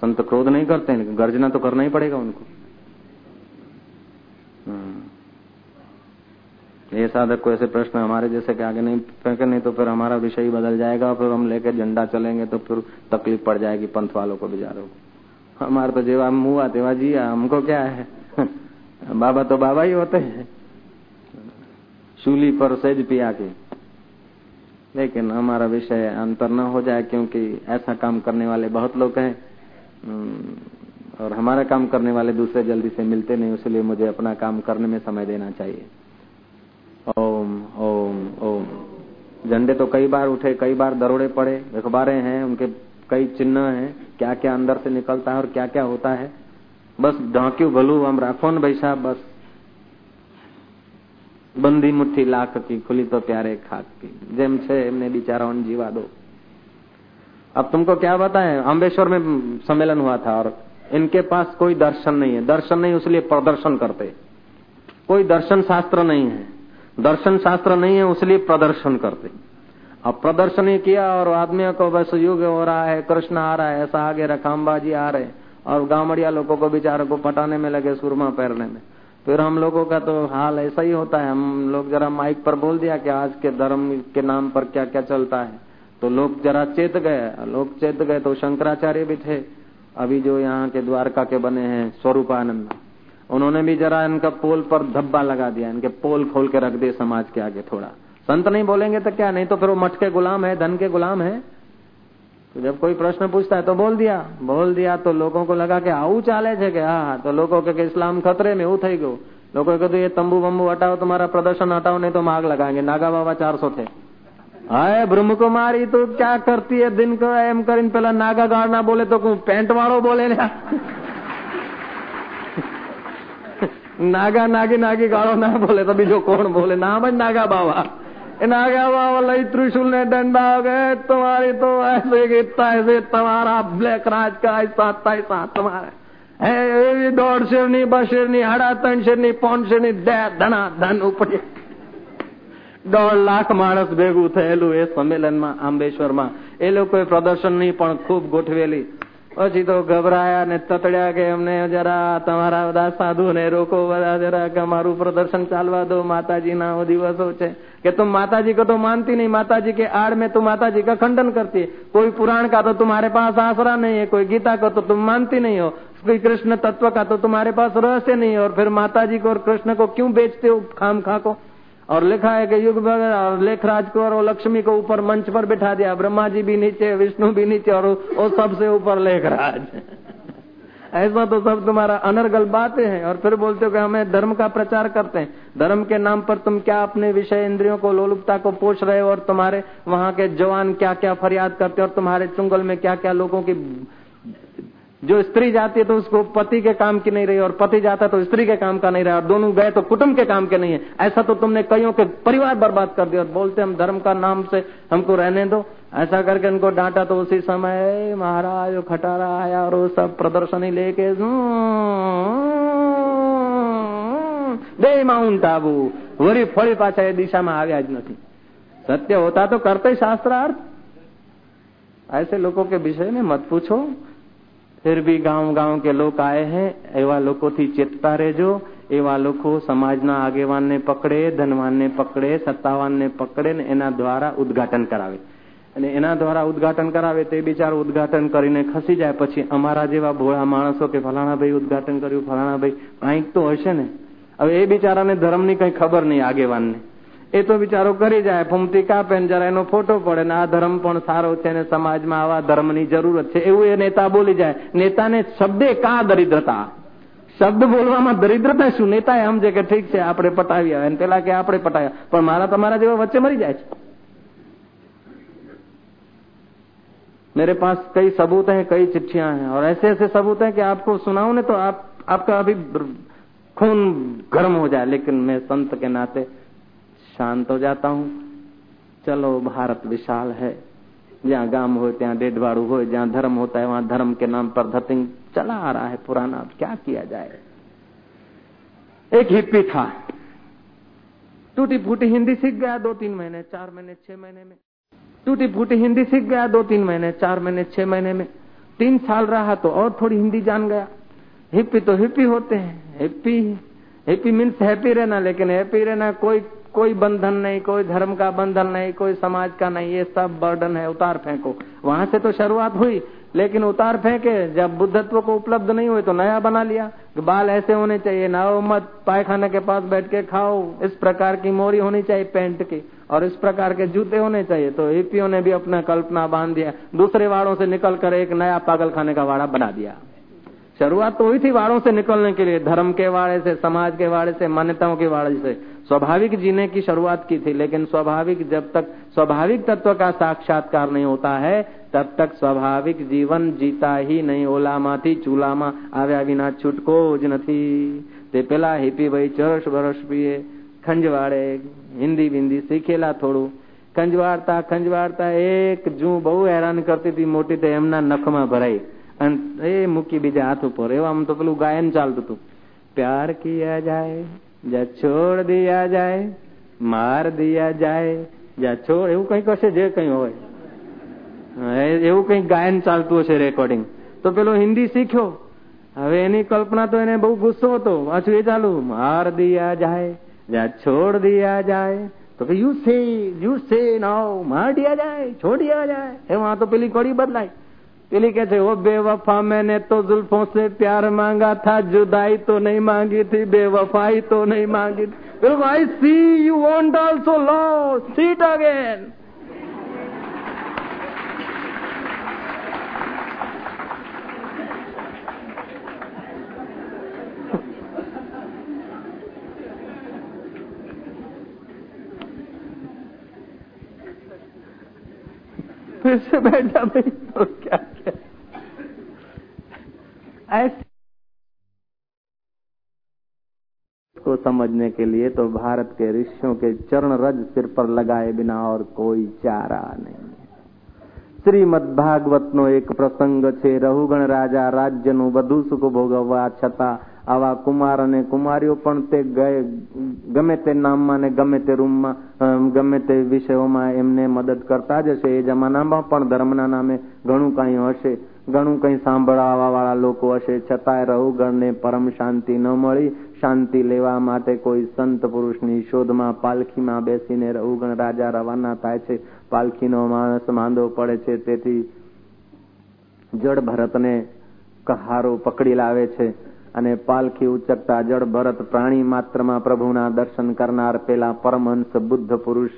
संत क्रोध नहीं करते हैं, लेकिन गर्जना तो करना ही पड़ेगा उनको। ये साधक को ऐसे प्रश्न हमारे जैसे के आगे नहीं फेंके, नहीं तो फिर हमारा विषय ही बदल जाएगा, फिर हम लेके झंडा चलेंगे तो फिर तकलीफ़ पड़ जाएगी पंथ वालों को बेचारों को हमारे तो जेवा मुआ, तेवा जिया, हमको क्या है? बाबा तो बाबा ही होते हैं। चूली पर सेज पिया के। लेकिन हमारा विषय अंतर न हो जाए क्योंकि ऐसा काम करने वाले बहुत लोग हैं। और हमारा काम करने वाले दूसरे जल्दी से मिलते नहीं इसलिए मुझे अपना काम करने में समय देना चाहिए। ओम ओम ओम झंडे तो कई बार उठे कई बार दरोड़े पड़े अखबारें हैं उनके कई चिन्ह हैं क्या क्या अंदर से निकलता है और क्या क्या होता है बस ढांक्यू भलू हम राखो न भाई साहब बस બંધી મુઠ્ઠી લાખ की खुली तो प्यारे खाक की જેમ છે એમને બિચારાઓને जीवा दो अब तुमको क्या बताएं अम्बेश्वर में सम्मेलन हुआ था और इनके पास कोई दर्शन नहीं है दर्शन नहीं इसलिए प्रदर्शन करते कोई दर्शन शास्त्र नहीं है दर्शन शास्त्र नहीं है इसलिए प्रदर्शन करते। अब प्रदर्शन ही किया और आदमियों को बस युग हो रहा है, कृष्ण आ रहा है ऐसा आगे रखामबाजी आ रहे और गांवड़िया लोगों को बेचारों को पटाने में लगे सुरमा पैरने में। फिर हम लोगों का तो हाल ऐसा ही होता है, हम लोग जरा माइक पर बोल दिया कि आज के धर्म के नाम पर क्या क्या चलता है। तो लोग जरा चेत गए, लोग चेत गए तो शंकराचार्य भी थे। अभी जो यहाँ के द्वारका के बने हैं, स्वरूपानंद। उन्होंने भी जरा इनका पोल पर धब्बा लगा दिया इनके पोल खोल के रख दिए समाज के आगे थोड़ा संत नहीं बोलेंगे तो क्या नहीं तो फिर वो मठ के गुलाम है धन के गुलाम है तो जब कोई प्रश्न पूछता है तो बोल दिया बोल दिया तो लोगों को लगा कि આવું ચાલે છે કે હા તો લોકો કે ઇસ્લામ ખતરે में એવું થઈ ગયું લોકો કીધું ये तंबू बम्बू हटाओ तुम्हारा प्रदर्शन हटाओ नहीं तो माग लगाएंगे नागा बाबा चार सौ थे हाय ब्रह्म कुमारी तो क्या करती है दिन को एम કરીને પેલા નાગા ગાળ ના બોલે તો પેન્ટ વાળો બોલે ને નાગા, નાગી નાગી ગાળો ના બોલે તો બીજો કોણ બોલે? નામ જ નાગા બાવા. એ નાગા બાવા લઈ ત્રિશુલ ને દંડાવે તમારી તો તમારા બ્લેક રાજ તમારે. હે, એવી દોઢ શેરની બશેરની સાડા ત્રણ શેરની પોણ શેરની ધણા, ધન ઉપડી. દોઢ લાખ માણસ ભેગું થયેલું એ સંમેલનમાં આંબેશ્વરમાં. એ લોકોએ પ્રદર્શનની પણ ખૂબ ગોઠવેલી. પછી તો ગભરાયા ને તતડ્યા કે અમને જરા તમારા બધા સાધુ ને રોકો બધા જરા કે અમારું પ્રદર્શન ચાલવા દો માતાજીના દિવસો છે कि तुम माता जी को तो मानती नहीं माता जी के आड़ में तुम माता जी का खंडन करती है कोई पुराण का तो तुम्हारे पास आसरा नहीं है कोई गीता को तो तुम मानती नहीं हो कोई कृष्ण तत्व का तो तुम्हारे पास रहस्य नहीं है और फिर माता जी को और कृष्ण को क्यों बेचते हो खाम खा को और लिखा है कि युग और लेखराज को और लक्ष्मी को ऊपर मंच पर बिठा दिया ब्रह्मा जी भी नीचे, विष्णु भी नीचे, और वो सबसे ऊपर लेखराज ऐसा तो सब तुम्हारा अनर्गल बातें हैं, और फिर बोलते हो कि हमें धर्म का प्रचार करते हैं। धर्म के नाम पर तुम क्या अपने विषय इंद्रियों को, लोलुपता को पोष रहे हो, और तुम्हारे वहाँ के जवान क्या क्या फरियाद करते और तुम्हारे चुंगल में क्या क्या लोगों की जो स्त्री जाती है तो उसको पति के काम की नहीं रही और पति जाता तो स्त्री के काम का नहीं रहा और दोनों गए तो कुटुंब के काम के नहीं है ऐसा तो तुमने कईयों के परिवार बर्बाद कर दिया और बोलते हम धर्म का नाम से हमको रहने दो ऐसा करके उनको डांटा तो उसी समय महाराज खटारा आया और वो सब प्रदर्शनी लेके બે માઉન્ટ આબુ વરી ફળી પાછા એ દિશામાં આવ્યા જ નથી सत्य होता तो करते शास्त्रार्थ ऐसे लोगों के विषय में मत पूछो ફિર બી ગામ ગામ કે લોક આએ હે એવા લોકોથી ચેતતા રહેજો એવા લોકો સમાજના આગેવાનને પકડે ધનવાનને પકડે સત્તાવાનને પકડે ને એના દ્વારા ઉદઘાટન કરાવે અને એના દ્વારા ઉદઘાટન કરાવે તે બિચારો ઉદઘાટન કરીને ખસી જાય પછી અમારા જેવા ભોળા માણસો કે ફલાણાભાઈ ઉદઘાટન કર્યું ફલાણાભાઈ કાંઈક તો હશે ને હવે એ બિચારાને ધર્મની કંઈ ખબર નહીં આગેવાનને એ તો બિચારો કરી જાય ફૂમતી કાપે ને જરા એનો ફોટો પડે ને આ ધર્મ પણ સારો છે ને સમાજમાં આવા ધર્મની જરૂરત છે એવું એ નેતા બોલી જાય નેતાને શબ્દે કા દરિદ્રતા શબ્દ બોલવામાં દરિદ્રતા શું નેતા સમજે કે ઠીક છે આપણે પટાવી આવે પેલા કે આપણે પટાવ્યા પણ મારા તમારા જેવા વચ્ચે મરી જાય છે मेरे पास कई सबूत हैं कई चिट्ठियां हैं और ऐसे ऐसे सबूत हैं कि आपको सुनाऊं ने तो आप आपका अभी खून गर्म हो जाए लेकिन मैं संत के नाते शांत हो जाता हूँ। चलो, भारत विशाल है। जहाँ गाँव हो ત્યાં डेढ़वाड़ू हो जहाँ धर्म होता है, वहाँ धर्म के नाम पर धतिंग चला आ रहा है पुराना। अब क्या किया जाए? एक हिप्पी था। टूटी फूटी हिंदी सीख गया दो तीन महीने, चार महीने, छह महीने में। टूटी फूटी हिंदी सीख गया दो तीन महीने, चार महीने, छह महीने में। तीन साल रहा तो और थोड़ी हिंदी जान गया। हिप्पी तो हिप्पी होते हैं, हिप्पी हिप्पी मीन्स हैप्पी रहना, लेकिन हैप्पी रहना कोई कोई बंधन नहीं, कोई धर्म का बंधन नहीं, कोई समाज का नहीं, ये सब बर्डन है, उतार फेंको। वहाँ से तो शुरुआत हुई, लेकिन उतार फेंके, जब बुद्धत्व को उपलब्ध नहीं हुए तो नया बना लिया। बाल ऐसे होने चाहिए नाव मत, पायखाने के पास बैठ के खाओ, इस प्रकार की मोरी होनी चाहिए पेंट की, और इस प्रकार के जूते होने चाहिए तो हिपियों ने भी अपना कल्पना बाँध दिया। दूसरे वाड़ों से निकल कर एक नया पागल खाने का वाड़ा बना दिया। शुरुआत तो हुई थी वाड़ों से निकलने के लिए, धर्म के वाड़े से, समाज के वाड़े से, मान्यताओं के वाड़े से। स्वाभाविक जीने की शुरुआत की थी लेकिन स्वाभाविक जब तक स्वाभाविक तत्व का साक्षात्कार नहीं होता है तब तक स्वाभाविक जीवन जीता ही नहीं ઓલામાંથી ચૂલામાં આવ્યા વિના છૂટકો જ નથી તે પેલા હિપી ભાઈ ચરસ બરસ પીએ ખંજવાડે હિન્દી વિંદી શીખેલા થોડું ખંજવાડતા ખંજવાડતા એક જૂ બહુ હેરાન કરતી હતી મોટી તો એમના નખમાં ભરાઈ અને એ મૂકી બીજા હાથ ઉપર એવામાં તો પેલું ગાયન ચાલતું હતું પ્યાર કિયા જાય જા છોડ દિયા જાય, માર દિયા જાય જા છોડ, એવું કંઈક હશે જે કઈ હોય. એવું કંઈક ગાયન ચાલતું હશે રેકોર્ડિંગ તો પેલો હિન્દી શીખ્યો. હવે એની કલ્પના તો એને બહુ ગુસ્સો હતો. પાછું એ ચાલુ, માર દિયા જાય જા છોડ દિયા જાય. તો યુ સે યુ સે નાવ, માર દિયા જાય, છોડ દિયા જાય. એમાં તો પેલી કડી બદલાય. पीली कहते हो बेवफा, मैंने तो जुल्फों से प्यार मांगा था, जुदाई तो नहीं मांगी थी, बेवफाई तो नहीं मांगी थी। बिल्कुल I see you want also law seat again फिर से बैठ जाते तो क्या? ऐसे को समझने के लिए तो भारत के ऋषियों के चरण रज सिर पर लगाए बिना और कोई चारा नहीं શ્રીમદ ભાગવતનો એક પ્રસંગ છે રઘુગણ રાજા રાજ્યનું બધું સુખ ભોગવવા છતાં આવા કુમાર અને કુમારીઓ પણ તે ગમે તે નામમાં ને ગમે તે રૂમમાં ગમે તે વિષયોમાં એમને મદદ કરતા જ હશે એ જમાનામાં પણ ધર્મના નામે ઘણું કંઈ હશે ઘણું કંઈ સાંભળવા વાળા લોકો હશે. છતાંય રહુગણને પરમ શાંતિ ન મળી. શાંતિ લેવા માટે કોઈ સંત પુરુષની શોધમાં પાલખીમાં બેસીને રહુગણ રાજા રવાના થાય છે. પાલખીનો માણસ માંદો પડે છે. તેથી જડ ભરતને કહારો પકડી લાવે છે અને પાલખી ઉચકતા જળ ભરત પ્રાણી માત્રમાં પ્રભુના દર્શન કરનાર પેલા પરમહંસ બુદ્ધ પુરુષ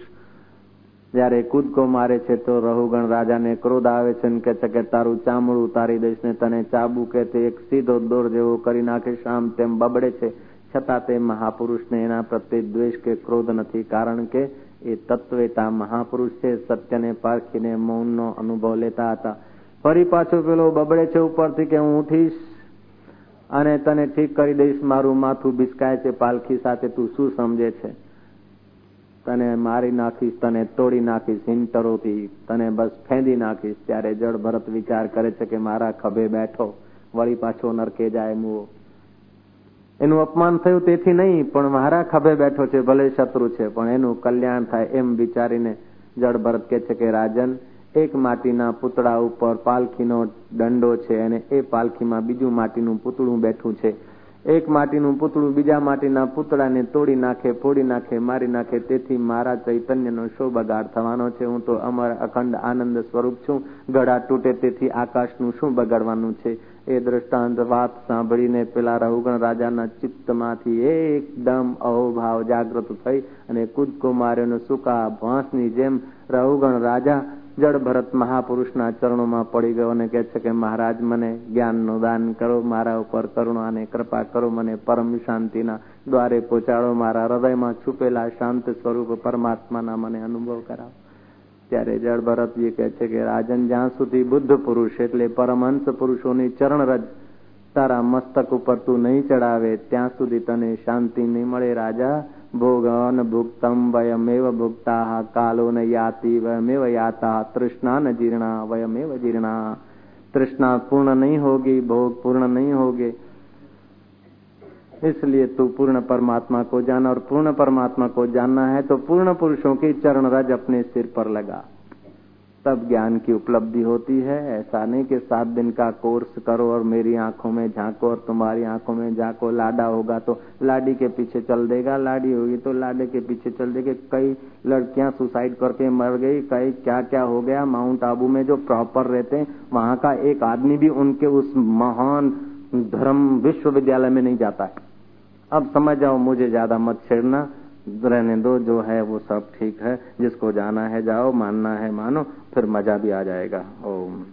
જયારે કૂદકો મારે છે તો રહુગણ રાજાને ક્રોધ આવે છે કે છે કે, તારું ચામડું ઉતારી દઈશ ને તને ચાબુ કે તે એક સીધો દોર જેવો કરી નાખીશ આમ તેમ બબડે છે. છતાં તે મહાપુરુષને એના પ્રત્યે દ્વેષ કે ક્રોધ નથી, કારણ કે એ તત્વેતા મહાપુરુષ છે, સત્યને પારખીને મૌનનો અનુભવ લેતા હતા. ફરી પાછો પેલો બબડે છે ઉપરથી કે, હું ઉઠીશ અને તને ઠીક કરી દઈશ, મારું માથું બિસ્કાય છે, પાલખી સાથે તું શું સમજે છે? તને મારી નાખીશ, તને તોડી નાખીશ, હિંટરોથી તને બસ ફેંદી નાખીશ. ત્યારે જળ ભરત વિચાર કરે છે કે મારા ખભે બેઠો, વળી પાછો નરકે જાય મુવો. એનું અપમાન થયું તેથી નહીં, પણ મારા ખભે બેઠો છે, ભલે શત્રુ છે, પણ એનું કલ્યાણ થાય એમ વિચારીને જળ ભરત કે છે કે, રાજન, એક માટીના પૂતળા ઉપર પાલખીનો દંડો છે અને એ પાલખીમાં બીજું માટીનું પૂતળું બેઠું છે. એક માટીનું પૂતળું બીજા માટીના પૂતળાને તોડી નાખે, ફોડી નાખે, મારી નાખે. તેથી મારા ચૈતન્યનો શો બગાડ થવાનો છે. હું તો અમર અખંડ આનંદ સ્વરૂપ છું. ગળા તૂટે તેથી આકાશનું શું બગાડવાનું છે? એ દ્રષ્ટાંત વાત સાંભળીને પેલા રઘુગણ રાજાના ચિત્તમાંથી એકદમ અહોભાવ જાગૃત થઈ અને કુદકુમારીનો સુકા ભાંસની જેમ રઘુગણ રાજા જડ ભરત મહાપુરુષના ચરણોમાં પડી ગયો અને કહે છે કે, મહારાજ, મને જ્ઞાનનું દાન કરો, મારા ઉપર કરુણા કૃપા કરો, મને પરમ શાંતિના દ્વારે પહોંચાડો, મારા હૃદયમાં છુપેલા શાંત સ્વરૂપ પરમાત્માના મને અનુભવ કરાવો. ત્યારે જળ ભરતજી કહે છે કે, રાજન, જ્યાં સુધી બુદ્ધ પુરુષ એટલે પરમહંસ પુરુષોની ચરણ રજ તારા મસ્તક ઉપર તું નહીં ચડાવે, ત્યાં સુધી તને શાંતિ નહીં મળે, રાજા. भोगान भुक्तम वयमेव भुक्ता, कालो न याति, वयमेव याता, तृष्णा न जीर्णा, वयमेव जीर्णा। तृष्णा पूर्ण नहीं होगी, भोग पूर्ण नहीं होगे। इसलिए तू पूर्ण परमात्मा को जान, और पूर्ण परमात्मा को जानना है तो पूर्ण पुरुषों के चरण रज अपने सिर पर लगा। तब ज्ञान की उपलब्धि होती है। ऐसा नहीं कि सात दिन का कोर्स करो और मेरी आँखों में झांको और तुम्हारी आँखों में झांको। लाडा होगा तो लाडी के पीछे चल देगा। लाडी होगी तो लाडे के पीछे चल देगी। कई लड़कियाँ सुसाइड करके मर गई। कई क्या क्या हो गया माउंट आबू में जो प्रॉपर रहते हैं। वहाँ का एक आदमी भी उनके उस महान धर्म विश्वविद्यालय में नहीं जाता है। अब समझ जाओ, मुझे ज़्यादा मत छेड़ना। रहने दो जो है वो सब ठीक है जिसको जाना है जाओ मानना है मानो फिर मजा भी आ जाएगा ओम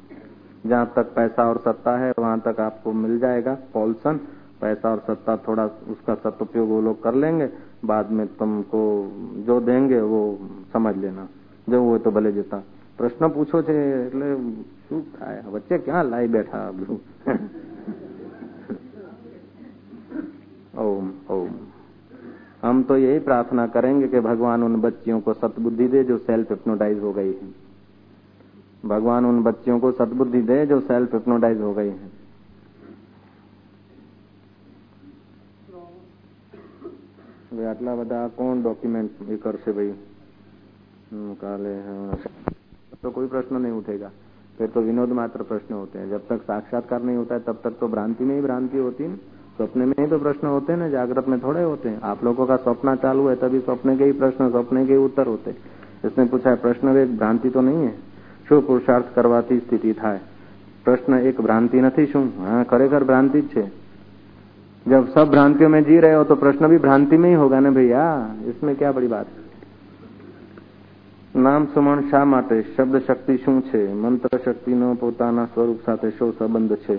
जहाँ तक पैसा और सत्ता है वहां तक आपको मिल जाएगा पॉल्सन पैसा और सत्ता थोड़ा उसका सदुपयोग वो लोग कर लेंगे बाद में तुमको जो देंगे वो समझ लेना जो वो तो भले जता प्रश्न पूछो छे એટલે શું થાય વચ્ચે ક્યાં લાઈ બેઠા ओम ओम हम तो यही प्रार्थना करेंगे कि भगवान उन बच्चियों को सतबुद्धि दे जो सेल्फ हिप्नोटाइज हो गई है। भगवान उन बच्चियों को सतबुद्धि दे जो सेल्फ हिप्नोटाइज हो गई है। आटला बदा, कौन डॉक्यूमेंट ये कर से भाई? काले हाँ। तो कोई प्रश्न नहीं उठेगा। फिर तो विनोद मात्र प्रश्न होते हैं। जब तक साक्षात्कार नहीं होता है, तब तक तो भ्रांति में ही भ्रांति होती है। सपने में ही तो प्रश्न होते हैं ना जागृत में थोड़े होते हैं आप लोगों का सपना चालू है तभी सपने के ही प्रश्न सपने के उत्तर होते इसने पूछा है प्रश्न एक भ्रांति तो नहीं है શું પુરુષાર્થ કરવાથી સ્થિતિ થાય प्रश्न एक भ्रांति नहीं शू हाँ खरेखर भ्रांति है जब सब भ्रांतियों में जी रहे हो तो प्रश्न भी भ्रांति में ही होगा ना भैया इसमें क्या बड़ी बात નામ સુમણ શા માટે શબ્દ શક્તિ શું છે મંત્ર શક્તિનો પોતાના સ્વરૂપ સાથે શું સંબંધ છે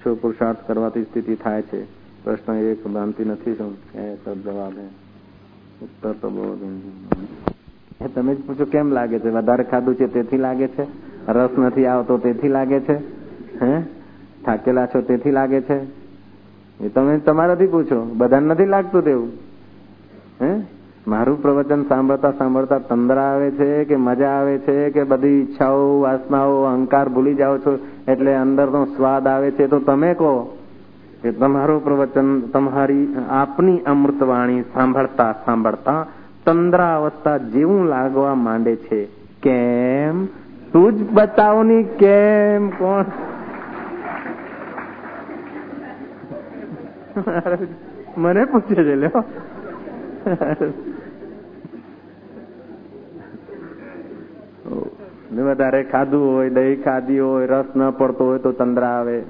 શું પુરુષાર્થ કરવાથી સ્થિતિ થાય છે પ્રશ્ન એક ભ્રાંતિ નથી એ જવાબ ઉત્તર તો બહુ તમે જ પૂછો કેમ લાગે છે? વધારે ખાધું છે તેથી લાગે છે? રસ નથી આવતો તેથી લાગે છે? હે? થાકેલા છો તેથી લાગે છે? એ તમે તમારાથી પૂછો. બધાને નથી લાગતું તેવું. હે? મારું પ્રવચન સાંભળતા સાંભળતા તંદરા આવે છે કે મજા આવે છે કે બધી ઈચ્છાઓ, વાસનાઓ, અહંકાર ભૂલી જાઓ છો એટલે અંદરનો સ્વાદ આવે છે તો તમે કહો. કે તમારું પ્રવચન તમારી આપની અમૃતવાણી સાંભળતા સાંભળતા તંદ્રા અવસ્થા જેવું લાગવા માંડે છે. કેમ? તું જ બતાવની કેમ? કોણ? મને પૂછે છે, લ્યો. વધારે ખાધું હોય, દહીં ખાધી હોય, રસ ન પડતો હોય તો તંદ્રા આવે.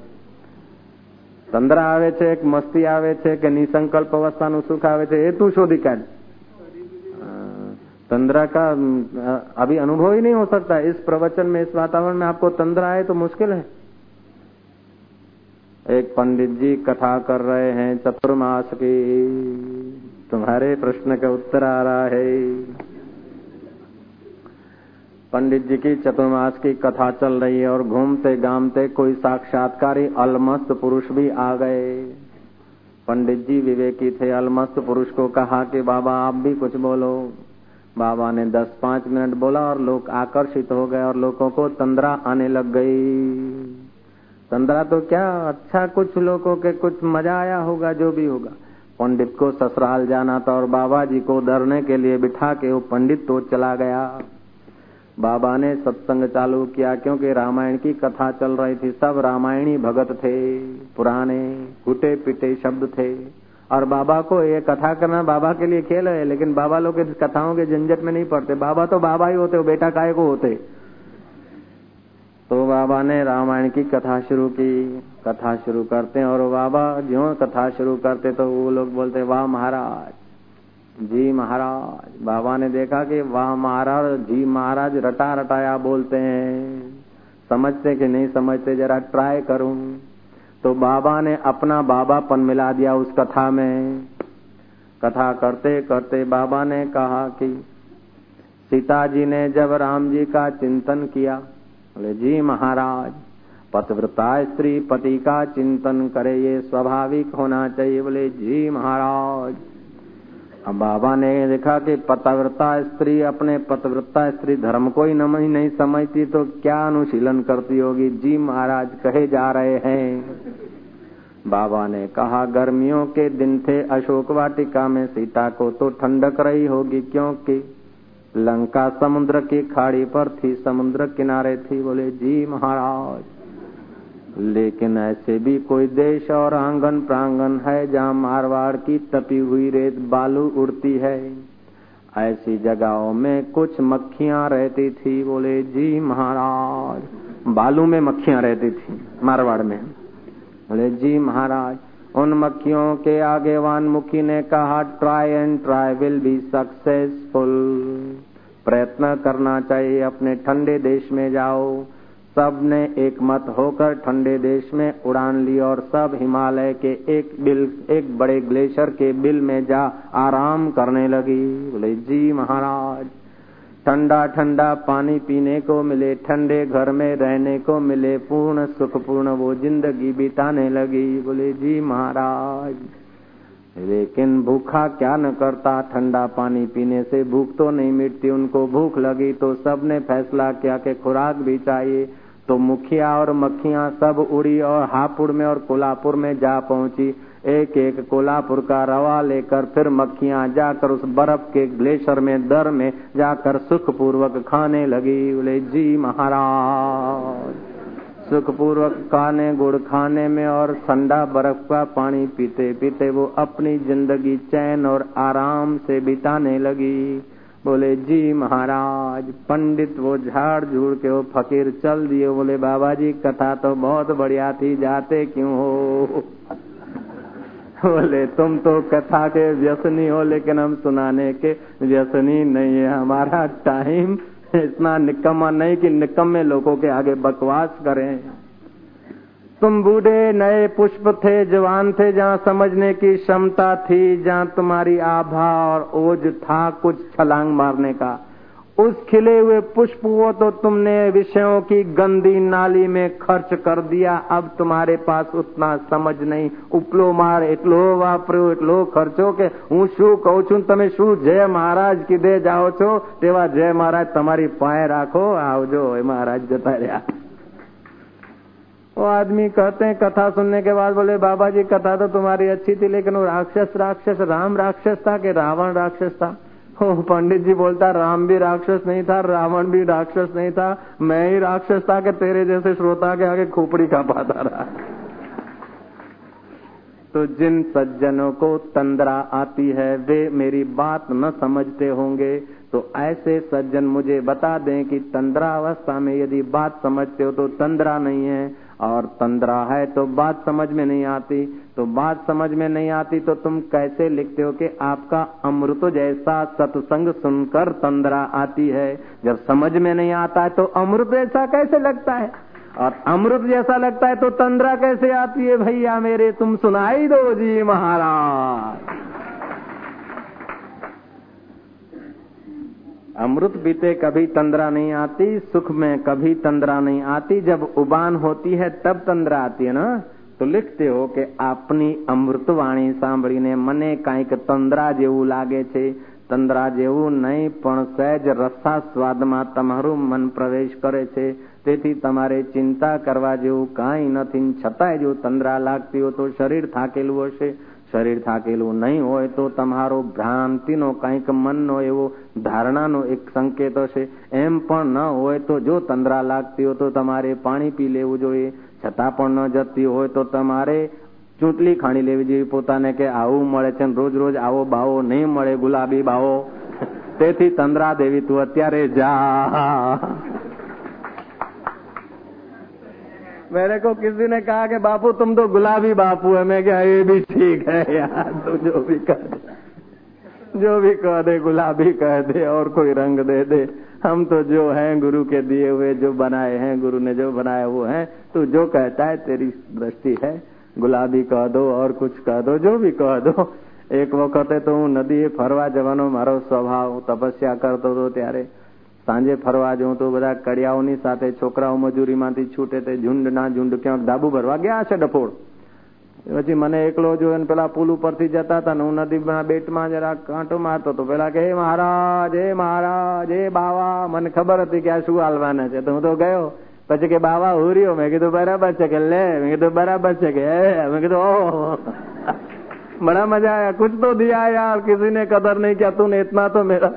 તંદ્રા आए છે કે મસ્તી આવે છે, કે નિસંકલ્પ અવસ્થાનું સુખ આવે છે, એ तंद्रा का अभी अनुभव ही नहीं हो सकता इस प्रवचन में इस वातावरण में आपको तंद्रा आए तो मुश्किल है एक पंडित जी कथा कर रहे हैं चतुर्मास की तुम्हारे प्रश्न का उत्तर आ रहा है पंडित जी की चतुर्मास की कथा चल रही है और घूमते गामते कोई साक्षात्कारी अलमस्त पुरुष भी आ गए। पंडित जी विवेकी थे, अलमस्त पुरुष को कहा कि, बाबा, आप भी कुछ बोलो। बाबा ने दस पाँच मिनट बोला और लोग आकर्षित हो गए और लोगों को तंद्रा आने लग गई। तंद्रा तो क्या अच्छा कुछ लोगों के कुछ मज़ा आया होगा, जो भी होगा। पंडित को ससुराल जाना था और बाबा जी को डरने के लिए बिठा के वो पंडित तो चला गया। बाबा ने सत्संग चालू किया क्योंकि रामायण की कथा चल रही थी। सब रामायणी भगत थे, पुराने कुटे पिटे शब्द थे। और बाबा को ये कथा करना बाबा के लिए खेल है, लेकिन बाबा लोग कथाओं के झंझट में नहीं पड़ते। बाबा तो बाबा ही होते हो बेटा काय को होते? तो बाबा ने रामायण की कथा शुरू की, कथा शुरू करते और बाबा जो कथा शुरू करते तो वो लोग बोलते, वाह महाराज जी महाराज, बाबा ने देखा कि वाह महाराज, जी महाराज, रटा रटाया बोलते हैं। समझते कि नहीं समझते, जरा ट्राई करूँ। तो बाबा ने अपना बाबापन मिला दिया उस कथा में। कथा करते करते बाबा ने कहा कि सीता जी ने जब राम जी का चिंतन किया, बोले, जी महाराज, पतिव्रता स्त्री पति का चिंतन करे, ये स्वाभाविक होना चाहिए। बोले, जी महाराज अब बाबा ने देखा कि पतव्रता स्त्री, अपने पतव्रता स्त्री धर्म को ही नहीं समझती तो क्या अनुशीलन करती होगी? जी महाराज, कहे जा रहे हैं। बाबा ने कहा, गर्मियों के दिन थे अशोक वाटिका में, सीता को तो ठंडक रही होगी, क्योंकि लंका समुद्र की खाड़ी पर थी, समुद्र किनारे थी। बोले, जी महाराज लेकिन ऐसे भी कोई देश और आँगन प्रांगण है जहाँ मारवाड़ की तपी हुई रेत बालू उड़ती है। ऐसी जगहों में कुछ मक्खियाँ रहती थी, बोले, जी महाराज। बालू में मक्खियाँ रहती थी, मारवाड़ में। बोले, जी महाराज। उन मक्खियों के आगेवान मुखी ने कहा try and try will be successful प्रयत्न करना चाहिए, अपने ठंडे देश में जाओ। सबने एक मत होकर ठंडे देश में उड़ान ली और सब हिमालय के एक बिल, एक बड़े ग्लेशियर के बिल में जा आराम करने लगी। बोले, जी महाराज, ठंडा ठंडा पानी पीने को मिले, ठंडे घर में रहने को मिले, पूर्ण सुखपूर्ण वो ज़िंदगी बिताने लगी। बोले, जी महाराज, लेकिन भूखा क्या न करता, ठंडा पानी पीने से भूख तो नहीं मिटती, उनको भूख लगी तो सबने फैसला किया कि खुराक भी चाहिए। तो मुखिया और मक्खियाँ सब उड़ी और हापुड़ में और कोल्हापुर में जा पहुँची। एक एक कोल्हापुर का रवा लेकर फिर मक्खियाँ जाकर उस बर्फ़ के ग्लेशियर में, दर में जाकर सुख पूर्वक खाने लगी। बोले, जी महाराज। सुख पूर्वक खाने, गुड़ खाने में और ठंडा बर्फ़ का पानी पीते पीते वो अपनी ज़िंदगी चैन और आराम से बिताने लगी। बोले, जी महाराज, पंडित वो झाड़ झूड़ के वो फकीर चल दिए। बोले बाबा जी कथा तो बहुत बढ़िया थी, जाते क्यों हो? बोले, तुम तो कथा के व्यसनी हो, लेकिन हम सुनाने के व्यसनी नहीं है। हमारा टाइम इतना निकम्मा नहीं कि निकम्मे लोगों के आगे बकवास करें। तुम बूढ़े नए पुष्प थे जवान थे जहाँ समझने की क्षमता थी जहाँ तुम्हारी आभा और ओज था कुछ छलांग मारने का उस खिले हुए पुष्प को तो तुमने विषयों की गंदी नाली में खर्च कर दिया अब तुम्हारे पास उतना समझ नहीं उपलो मार एटलो वापरो एटलो खर्चो के હું શું કહું છું તમે શું જય મહારાજ કીધે જાઓ છો તેવા જય મહારાજ તમારી પાએ રાખો આવજો એ મહારાજ જતા રહ્યા वो आदमी कहते हैं कथा सुनने के बाद बोले, बाबा जी, कथा तो तुम्हारी अच्छी थी, लेकिन वो राक्षस राक्षस, राम राक्षस था कि रावण राक्षस था ओ पंडित जी बोलता, राम भी राक्षस नहीं था, रावण भी राक्षस नहीं था, मैं ही राक्षस था कि तेरे जैसे श्रोता के आगे खोपड़ी का पाता रहा। तो जिन सज्जनों को तंद्रा आती है, वे मेरी बात न समझते होंगे। तो ऐसे सज्जन मुझे बता दें कि तंद्रा अवस्था में यदि बात समझते हो तो तंद्रा नहीं है और तंद्रा है तो बात समझ में नहीं आती। तो बात समझ में नहीं आती तो तुम कैसे लिखते हो कि आपका अमृत जैसा सत्संग सुनकर तंद्रा आती है। जब समझ में नहीं आता है तो अमृत जैसा कैसे लगता है? और अमृत जैसा लगता है तो तंद्रा कैसे आती है? भैया मेरे, तुम सुनाई दो जी महाराज। अमृत बीते कभी तंद्रा नहीं आती सुख में कभी तंद्रा नहीं आती जब उबान होती है तब तंद्रा आती है ना તો लिखते हो કે આપની અમૃતવાણી સાંભળીને મને કાંઈક તંદ્રા જેવું લાગે છે તંદ્રા જેવું નહીં પણ સહેજ રસા સ્વાદમાં તમારું મન પ્રવેશ કરે છે તેથી તમારે ચિંતા કરવા જેવું કાંઈ નથી છતાંય જો તંદ્રા લાગતી હોય તો શરીર થાકેલું હશે શરીર થાકેલું નહીં હોય તો તમારો ભ્રાંતિનો કંઈક મનનો એવો ધારણાનો એક સંકેત હશે. એમ પણ ન હોય તો જો તંદ્રા લાગતી હોય તો તમારે પાણી પી લેવું જોઈએ. છતાં પણ ન જતી હોય તો તમારે ચૂંટલી ખાણી લેવી જોઈએ. પોતાને કે આવું મળે છે રોજ રોજ આવો બાવો નહીં મળે ગુલાબી બાવો. તેથી તંદ્રા દેવી તું અત્યારે જા. मेरे को किसी ने कहा कि बापू तुम तो गुलाबी बापू है मैं क्या ये भी ठीक है यार तू जो भी कह दे जो भी कह दे गुलाबी कह दे और कोई रंग दे दे हम तो जो हैं गुरु के दिए हुए जो बनाए हैं गुरु ने जो बनाए वो हैं तू जो कहता है तेरी दृष्टि है गुलाबी कह दो और कुछ कह दो जो भी कह दो એક વખતે તો હું નદીએ ફરવા જવાનો મારો સ્વભાવ તપસ્યા કરતો હતો ત્યારે સાંજે ફરવા જઉં તો બધા કડિયાઓની સાથે છોકરાઓ મજૂરીમાંથી છૂટે તે ઝુંડના ઝુંડ ક્યાંક ડાબુ ભરવા ગયા છે ડફોડ પછી મને એકલો જોયો પેલા પુલ ઉપરથી જતા હતા ને હું નદીના બેટમાં જરા કાંટો મારતો તો પેલા કે મહારાજ હે મહારાજ હે બાવા મને ખબર હતી કે આ શું હાલવાના છે તો હું તો ગયો પછી કે બાવા હુર્યો મેં કીધું બરાબર છે કે લે મેં કીધું બરાબર છે કે મેં કીધું ઓહ बड़ा मजा आया कुछ तो दिया यार किसी ने कदर नहीं किया तूने इतना तो मेरा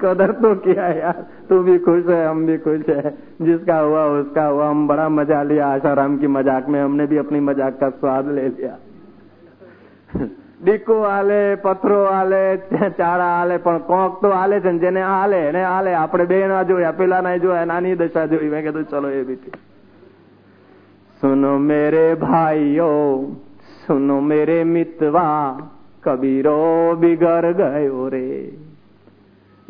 कदर तो किया यार तू भी खुश है हम भी खुश है जिसका हुआ उसका हुआ हम बड़ा मजा लिया आशाराम की मजाक में हमने भी अपनी मजाक का स्वाद ले लिया ડીકો હાલે પથરો હાલે ચારા હાલે પણ કોક તો હાલે છે જેને હાલે એને હાલે આપણે બે ના જોયા પેલા ના જોયા નાની દશા જોઈ મેં કીધું ચલો એ બી સુનો મેરે ભાઈઓ सुनो मेरे मितवा कबीरो बिगड़ गयो रे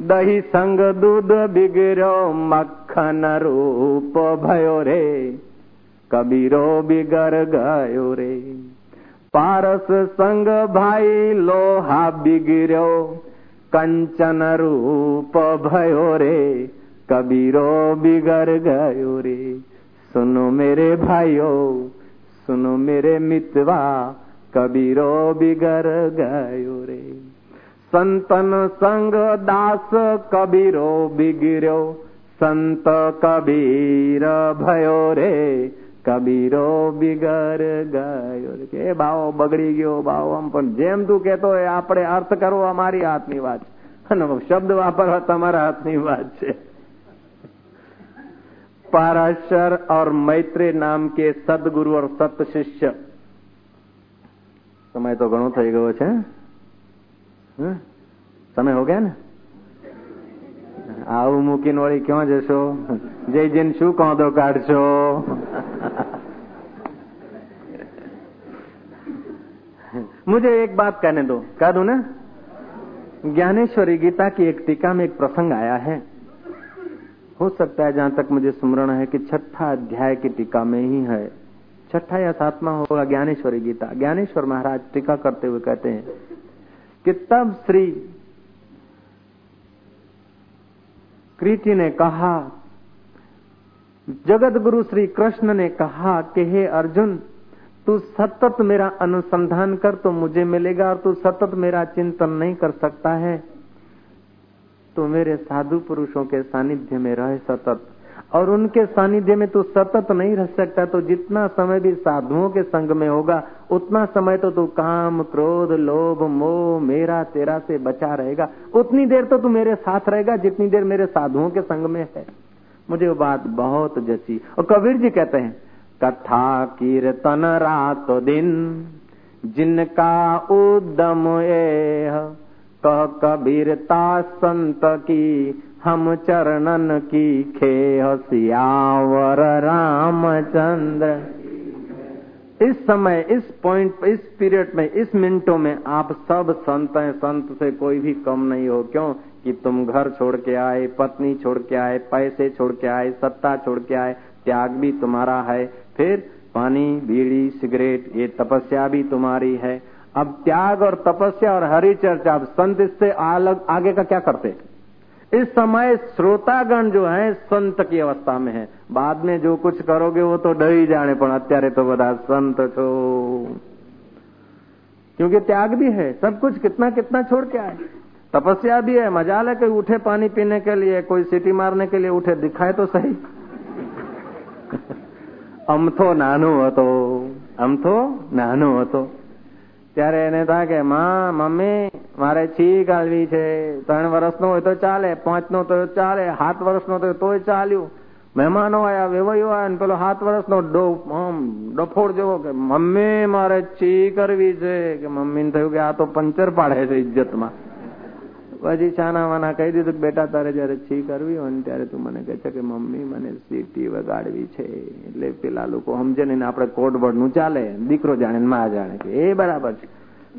दही संग दूध बिगड़ो मक्खन रूप भयो रे। कबीरो बिगड़ गयो रे। पारस संग भाई लोहा बिगड़ो कंचन रूप भयो रे। कबीरो बिगड़ गयो रे। सुनो मेरे भाइयों, सुनो मेरे मितवा, कबीरो बिगर गयो रे। संतन संग दास कबीरो बिगड़ो संत कबीर भयो रे કબીરો બિગર ગયો કે બાવો બગડી ગયો બાવો આમ પણ જેમ તું કેતો હોય આપણે અર્થ કરવો અમારી હાથની વાત અને શબ્દ વાપરવા તમારા હાથની વાત છે पाराशर और मैत्री नाम के સદગુરુ और સત શિષ્ય સમય તો ઘણો થઈ ગયો છે સમય હો ગયા ને આવું મૂકીને વળી ક્યાં જશો જય જઈને શું કોંદો કાઢશો मुझे एक बात कहने दो कह दू ना ज्ञानेश्वरी गीता की एक टीका में एक प्रसंग आया है हो सकता है जहां तक मुझे स्मरण है कि छठा अध्याय की टीका में ही है छठा या सातवा होगा ज्ञानेश्वरी गीता ज्ञानेश्वर महाराज टीका करते हुए कहते हैं कि तब श्री कृति ने कहा जगत गुरु श्री कृष्ण ने कहा कि हे अर्जुन, तू सतत मेरा अनुसंधान कर तो मुझे मिलेगा और तू सतत मेरा चिंतन नहीं कर सकता है। तो मेरे साधु पुरुषों के सानिध्य में रहे सतत। और उनके सानिध्य में तू सतत नहीं रह सकता तो जितना समय भी साधुओं के संग में होगा, उतना समय तो तू काम, क्रोध, लोभ, मोह, मेरा, तेरा से बचा रहेगा। उतनी देर तो तू मेरे साथ रहेगा, जितनी देर मेरे साधुओं के संग में है। मुझे वो बात बहुत जची और कबीर जी कहते हैं, कथा कीर्तन रात दिन, जिनका उद्दम ए कह कबीरता संत की हम चरणन की खे सियावर रामचंद्र। इस समय, इस पॉइंट इस पीरियड में, इस मिनटों में आप सब संत हैं, संत से कोई भी कम नहीं हो। क्यों? कि तुम घर छोड़ के आए, पत्नी छोड़ के आए, पैसे छोड़ के आए, सत्ता छोड़ के आए, त्याग भी तुम्हारा है। फिर पानी, बीड़ी, सिगरेट, ये तपस्या भी तुम्हारी है। अब त्याग और तपस्या और हरि चर्चा अब संत इससे अलग आगे का क्या करते? इस समय श्रोतागण जो है संत की अवस्था में है बाद में जो कुछ करोगे वो तो डर ही जाने पर અત્યારે तो बता संत छो क्योंकि त्याग भी है सब कुछ कितना कितना छोड़ के आए तपस्या भी है मजा ले कोई उठे पानी पीने के लिए कोई सीटी मारने के लिए उठे दिखाए तो सही અમથો નાનો હતો અમથો નાનો હતો ત્યારે એને થાય કે, માં, મમ્મી, મારે છી ગાળવી છે. ત્રણ વર્ષનો હોય તો ચાલે પાંચ નો તો ચાલે, સાત વર્ષનો તો તોય ચાલ્યું. મહેમાનો આયા વેવાયો આવ્યા ને પેલો સાત વર્ષનો ડફોડ જેવો કે, મમ્મી, મારે છી કરવી છે. કે મમ્મીને થયું કે આ તો પંચર પાડે છે ઇજ્જતમાં. પછી છાના વાના કહી દીધું બેટા, તારે જયારે છી કરવી હોય ને ત્યારે તું મને કહે છે કે મમ્મી, મને સીટી વગાડવી છે. એટલે પેલા લોકો સમજે ને આપણે નું ચાલે. દીકરો જાણે માં જાણે કે એ બરાબર છે.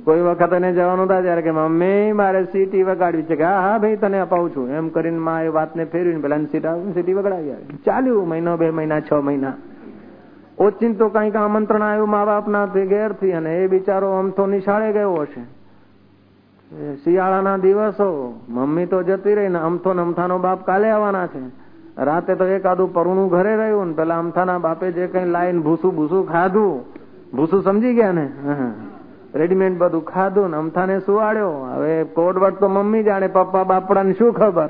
કોઈ વખત એને જવાનું થાય ત્યારે કે, મમ્મી, મારે સીટી વગાડવી છે. કે, હા હા, ભાઈ, તને અપાવું છું. એમ કરીને માં એ વાતને ફેરવીને પેલા સીટ વગાડાવી આવે. ચાલ્યું, મહિનો, બે મહિના, છ મહિના. ઓચિંતો કંઈક આમંત્રણ આવ્યું મા બાપના ઘેરથી અને એ બિચારો અમથો નિશાળે ગયો હશે. શિયાળાના દિવસો, મમ્મી તો જતી રહી ને અમથો ને અમથાનો બાપ કાલે આવવાના છે. રાતે તો એકાદું પરુણું ઘરે રહ્યું ને પેલા અમથાના બાપે જે કઈ લાઈન ભૂસું ભૂસું ખાધું, ભૂસું સમજી ગયા ને? રેડીમેડ બધું ખાધું ને અમથાને સુવાડ્યો. હવે કોડવટ તો મમ્મી જાણે, પપ્પા બાપડા ને શું ખબર?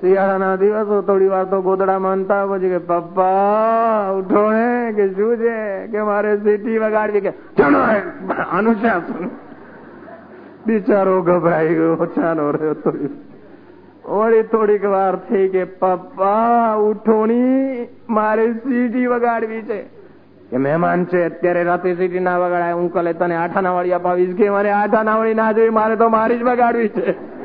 શિયાળાના દિવસો, થોડી વાર તો ગોદડા માનતા પછી કે, પપ્પા, ઉઠો કે શું છે? કે મારે સીટી વગાડવી કે ચણો અનુશાસન બિચારો ગભરાઈ ગયો ચાલો રહ્યો તો. વળી થોડીક વાર થઈ કે, પપ્પા ઉઠોણી મારે સીટી વગાડવી છે. કે, મહેમાન છે, અત્યારે રાતે સીટી ના વગાડાય, હું કલે તને આઠાના વાળી અપાવીશ. કે મારે આઠાના વાળી ના જોઈ, મારે તો મારી જ વગાડવી છે.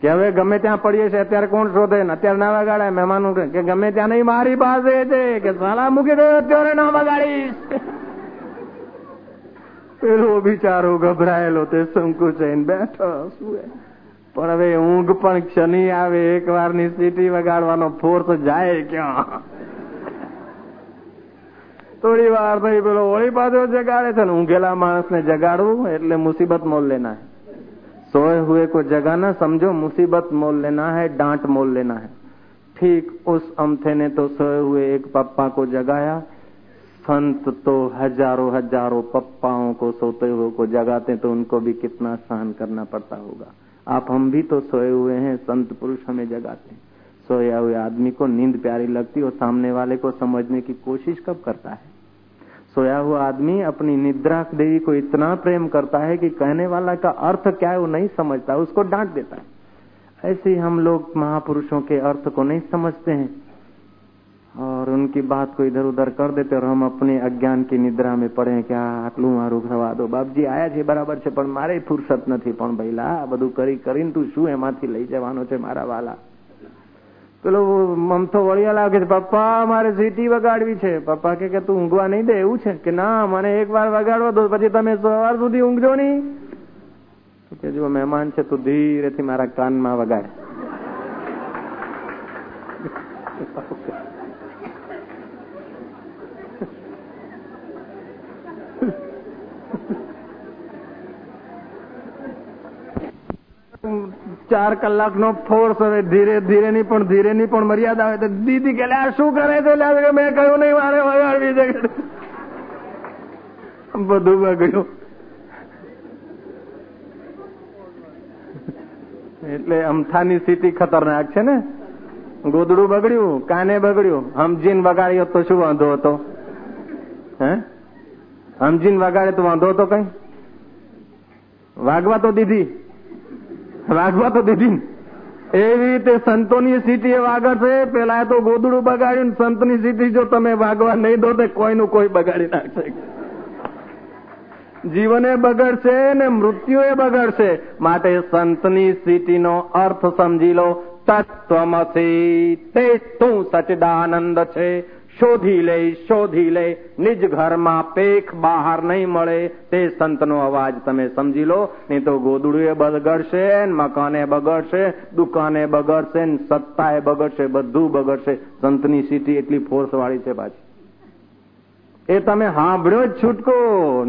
કે હવે ગમે ત્યાં પડીએ છે અત્યારે કોણ શોધે ને? અત્યારે ના વગાડાય મહેમાનો કે ગમે ત્યાં નહીં, મારી પાસે છે કે સાલા મૂકી દો, અત્યારે ના વગાડીશ. પેલો બિચારો ગભરાયેલો તે સંકુચાઈને બેઠો શું પણ હવે ઊંઘ પણ ક્ષણી આવે, એક વારની સીટી વગાડવાનો ફોર્સ જાય ક્યાં? થોડી વાર થઈ પેલો હોળી પાછો જગાડે છે ને, ઊંઘેલા માણસને જગાડવું એટલે મુસીબત મોલ લેના सोए हुए को जगाना समझो, मुसीबत मोल लेना है, डांट मोल लेना है। ठीक उस अमथे ने तो सोए हुए एक पप्पा को जगाया। संत तो हज़ारों हज़ारों पप्पाओं को सोते हुए को जगाते तो उनको भी कितना सहन करना पड़ता होगा। आप हम भी तो सोए हुए हैं, संत पुरुष हमें जगाते हैं। सोया हुए आदमी को नींद प्यारी लगती और सामने वाले को समझने की कोशिश कब करता है? सोया हुआ आदमी अपनी निद्रा देवी को इतना प्रेम करता है कि कहने वाला का अर्थ क्या है वो नहीं समझता उसको डांट देता है ऐसे ही हम लोग महापुरुषों के अर्थ को नहीं समझते हैं और उनकी बात को इधर उधर कर देते और हम अपने अज्ञान की निद्रा में पड़े क्या આટલું મારું થવા દો બાપજી આયા છે બરાબર છે પણ મારે ફુરસત નથી પણ ભઈલા બધું કરી કરીને તું શું એમાંથી લઈ જવાનો છે મારા વાલા પેલો મમતો વળિયા લાગે છે, પપ્પા, મારે સીટી વગાડવી છે. પપ્પા કે તું ઊંઘવા નહીં દે, એવું છે? કે, ના, મને એક વાર વગાડવા દો, પછી તમે સવાર સુધી ઊંઘજો નહીં. કે, જો મહેમાન છે, તું ધીરેથી મારા કાનમાં વગાડ. ચાર કલાકનો ફોર્સ હવે ધીરે ધીરે ની પણ ધીરે ની પણ મર્યાદા હોય તો દીદી કે આ શું કરે છે? મેં કહ્યું નહીં, મારે વગાડવી છે બધું બગડ્યું એટલે અમથાની સ્થિતિ ખતરનાક છે ને? ગોદડું બગડ્યું, કાને બગડ્યું? હમજીન વગાડ્યો તો શું વાંધો હતો? હે? હમજીન વગાડે તો વાંધો હતો કઈ? વાગવા તો દીધી. વાગવા તો દીધી એવી રીતે સંતોની સીટી એ વાગડશે પેલા તો ગોદડું બગાડ્યું સંતની સીટી જો તમે વાગવા નહીં દો તો કોઈનું કોઈ બગાડી નાખશે. જીવને બગડશે ને મૃત્યુ એ બગડશે. માટે સંતની સીટીનો અર્થ સમજી લો. તત્વમસી, તે તું સચિદાનંદ છે? શોધી લે શોધી લે નિજ ઘરમાં પેખ બહાર નહીં મળે તે સંતનો અવાજ તમે સમજી લો નહીં તો ગોદડું એ બગડશે મકાને બગડશે દુકાને બગડશે સત્તા એ બગડશે બધું બગડશે સંતની સીટી એટલી ફોર્સ વાળી છે પાછી એ તમે સાંભળ્યો જ છૂટકો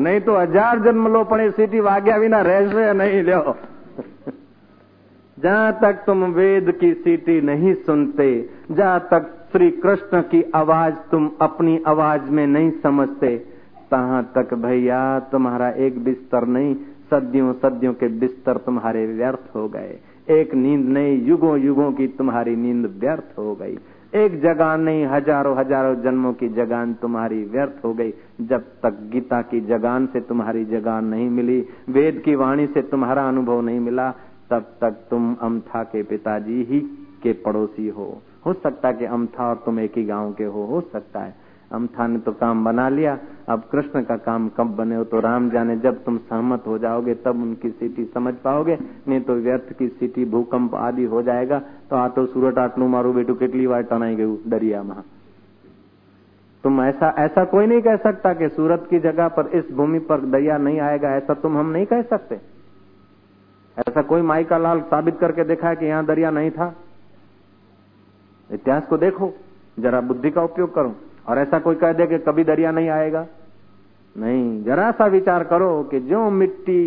નહીં તો હજાર જન્મ લો પણ એ સીટી વાગ્યા વિના રહેશે નહીં લ્યો जहां तक तुम वेद की सीटी नहीं सुनते जहां तक श्री कृष्ण की आवाज़ तुम अपनी आवाज़ में नहीं समझते। तहां तक भैया, तुम्हारा एक बिस्तर नहीं, सदियों सदियों के बिस्तर तुम्हारे व्यर्थ हो गए। एक नींद नहीं, युगों युगों की तुम्हारी नींद व्यर्थ हो गई। एक जगान नहीं, हज़ारों हज़ारों जन्मों की जगान तुम्हारी व्यर्थ हो गई। जब तक गीता की जगान से तुम्हारी जगान नहीं मिली, वेद की वाणी से तुम्हारा अनुभव नहीं मिला, तब तक तुम अमथा के पिताजी ही के पड़ोसी हो। हो सकता है कि अमथा और तुम एक ही गांव के हो हो सकता है हम था ने तो काम बना लिया अब कृष्ण का काम कब बने हो तो राम जाने जब तुम सहमत हो जाओगे तब उनकी स्थिति समझ पाओगे नहीं तो व्यर्थ की स्थिति भूकंप आदि हो जाएगा तो आ तो सूरत आटलू मारू बेटू કેટલી વાર ટણાઈ ગયું દરિયામાં तुम ऐसा ऐसा कोई नहीं कह सकता कि सूरत की जगह पर इस भूमि पर दरिया नहीं आएगा ऐसा तुम हम नहीं कह सकते ऐसा कोई माई का लाल साबित करके देखा है कि यहां दरिया नहीं था इतिहास को देखो जरा बुद्धि का उपयोग करो और ऐसा कोई कह दे कि कभी दरिया नहीं आएगा नहीं जरा सा विचार करो कि जो मिट्टी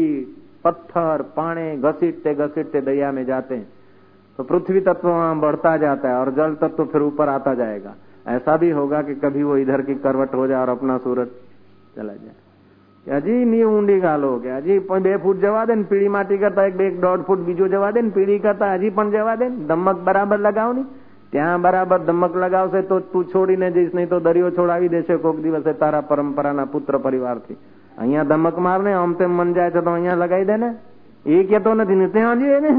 पत्थर पाने घसीटते घसीटते दरिया में जाते हैं तो पृथ्वी तत्व वहां बढ़ता जाता है और जल तत्व फिर ऊपर आता जाएगा ऐसा भी होगा कि कभी वो इधर की करवट हो जाए और अपना सूरज चला जाए કે હજી ની ઊંડી ગાલો કે હજી પણ બે ફૂટ જવા દે ને પીળી માટી કરતા એક બે એક દોઢ ફૂટ બીજો જવા દે ને પીળી કરતા હજી પણ જવા દે ને ધમક બરાબર લગાવ ની ત્યાં બરાબર ધમક લગાવશે તો તું છોડીને જઈશ નહીં તો દરિયો છોડાવી દેશે કોક દિવસે તારા પરંપરાના પુત્ર પરિવારથી અહીંયા ધમક મારને આમ તેમ મન જાય છે તો અહીંયા લગાવી દે ને એ કેતો નથી ને ત્યાં જઈએ ને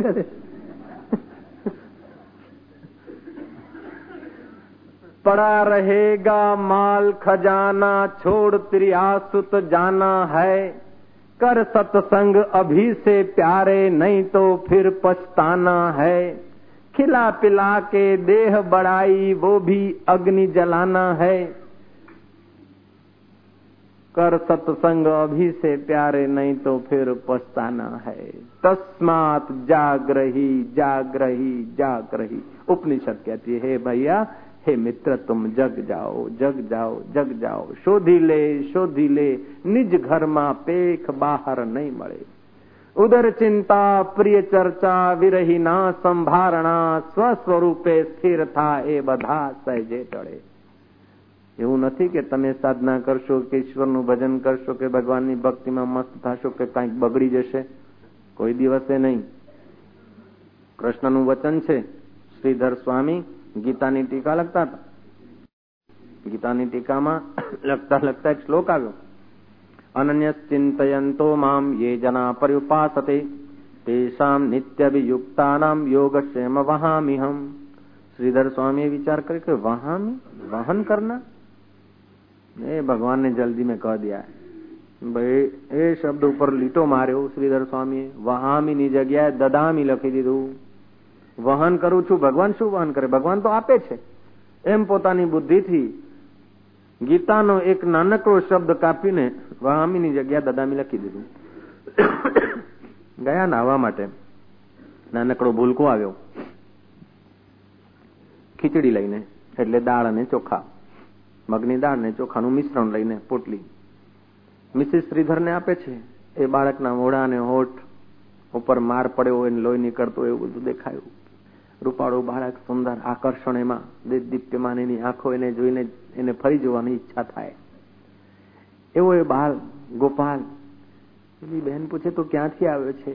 કરે पड़ा रहेगा माल खजाना छोड़ त्रियासुत जाना है कर सत्संग अभी से प्यारे नहीं तो फिर पछताना है खिला पिला के देह बढ़ाई, वो भी अग्नि जलाना है। कर सत्संग अभी से प्यारे, नहीं तो फिर पछताना है। तस्मात जाग्रही जाग्रही जाग्रही। उपनिषद कहती है, हे भैया, हे मित्र, तुम जग जाओ जग जाओ जग जाओ। शोधी ले शोधी ले। निज घर मा पेख बाहर नहीं मरे। ઉદર ચિંતા પ્રિય ચર્ચા વિરહીના સંભારણા સ્વસ્વરૂપે સ્થિર થા એ બધા સહેજે ટળે એવું નથી કે તમે સાધના કરશો કે ઈશ્વરનું ભજન કરશો કે ભગવાનની ભક્તિમાં મસ્ત થશો કે કંઈક બગડી જશે, કોઈ દિવસે નહીં. કૃષ્ણનું વચન છે, શ્રીધર સ્વામી, ગીતાની ટીકા લખતા હતા. ગીતાની ટીકામાં લખતા લખતા એક શ્લોક આવ્યો. અનન્ય ચિંતયંતો મામ યે જના પર્યુપાસતે તેષામ નિત્યભિયુક્તાનામ યોગક્ષેમ વહામિહમ શ્રીધર સ્વામીએ વિચાર કર્યો કે વહામી વહન કરના એ ભગવાન ને જલ્દી મેં કહ દિયા ભાઈ એ શબ્દ ઉપર લીટો માર્યો શ્રીધર સ્વામીએ વહામીની જગ્યાએ દદામી લખી દીધું વહન કરું છું ભગવાન શું વહન કરે ભગવાન તો આપે છે એમ પોતાની બુદ્ધિથી ગીતાનો એક નાનકડો શબ્દ કાપીને વહામીની જગ્યા દદામી લખી દીધું. ગયા નાહવા માટે નાનકડો ભૂલકો આવ્યો. ખીચડી લઈને, એટલે દાળ અને ચોખા. મગની દાળ ને ચોખાનું મિશ્રણ લઈને પોટલી. મિસિસ શ્રીધરને આપે છે, એ બાળકના મોઢા અને હોઠ ઉપર માર પડ્યો હોય લોહી નીકળતો એવું બધું દેખાયું. રૂપાળું બાળક સુંદર આકર્ષણ એમાં દીપ્યમાન એની આંખો એને જોઈને એને ફરી જોવાની ઈચ્છા થાય. એવો એ બાળ, ગોપાલ. પેલી બહેન પૂછે, તો ક્યાંથી આવ્યો છે?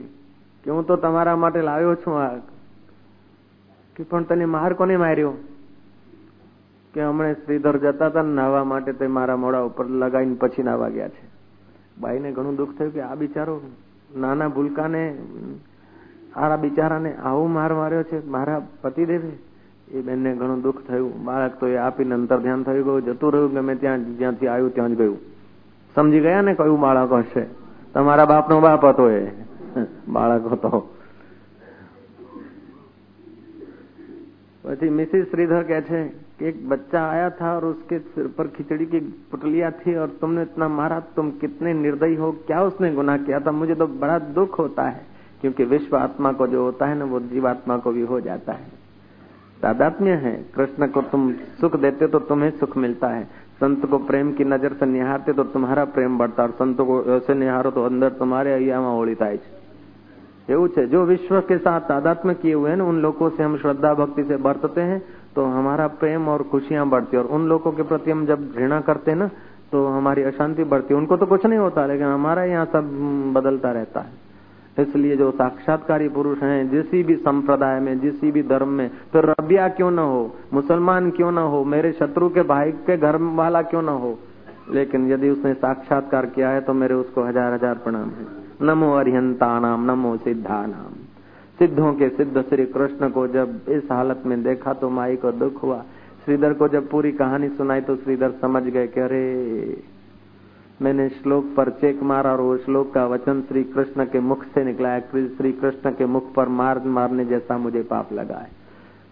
કે, હું તો તમારા માટે લાવ્યો છું આ. કે, પણ તને માર કોને માર્યો? કે, હમણાં શ્રીધર જતા હતા નાહવા માટે તે મારા મોડા ઉપર લગાવીને પછી નાવા ગયા છે. બાઈને ઘણું દુઃખ થયું કે, આ બિચારો નાના ભૂલકાને આરા બિચારાને આવું માર માર્યો છે, મારા પતિદેવે એ બેનને ઘણું દુઃખ થયું. બાળક તો એ આપીને અંતર ધ્યાન થઈ ગયું. જતું રહ્યું ગમે ત્યાં, જ્યાંથી આવ્યું ત્યાં જ ગયું. સમજી ગયા ને કયું બાળક હશે? बाप બાપનો બાપ હતો એ. બાળક હતો. પછી મિસિસ શ્રીધર કહે છે कि एक बच्चा आया था और उसके सिर पर खिचड़ी की पुटलिया थी और तुमने इतना मारा तुम कितने निर्दयी हो क्या उसने गुनाह किया था मुझे तो बड़ा दुख होता है क्योंकि विश्व आत्मा को जो होता है ना वो जीवात्मा को भी हो जाता है तादात्म्य है कृष्ण को तुम सुख देते तो तुम्हें सुख मिलता है संत को प्रेम की नजर से निहारते तो तुम्हारा प्रेम बढ़ता और संत को ऐसे निहारो तो अंदर तुम्हारे अय्यामा होली થાય છે એવું છે जो विश्व के साथ तादात्म्य किए हुए हैं ना उन लोगों से हम श्रद्धा भक्ति से बरतते हैं तो हमारा प्रेम और खुशियां बढ़ती और उन लोगों के प्रति हम जब घृणा करते हैं ना तो हमारी अशांति बढ़ती उनको तो कुछ नहीं होता लेकिन हमारा यहाँ सब बदलता रहता है इसलिए जो साक्षात्कारी पुरुष हैं, जिस भी संप्रदाय में, जिस भी धर्म में फिर रबिया क्यों न हो, मुसलमान क्यों न हो, मेरे शत्रु के भाई के घर वाला क्यों न हो? लेकिन यदि उसने साक्षात्कार किया है तो मेरे उसको हज़ार हज़ार प्रणाम है। नमो अरिहंता नाम नमो सिद्धा नाम सिद्धों के सिद्ध श्री कृष्ण को जब इस हालत में देखा तो माई को दुख हुआ। श्रीधर को जब पूरी कहानी सुनाई तो श्रीधर समझ गए कि अरे मैंने श्लोक पर चेक मारा और वो श्लोक का वचन श्री कृष्ण के मुख से निकला है। श्री कृष्ण के मुख पर मार मारने जैसा मुझे पाप लगा है।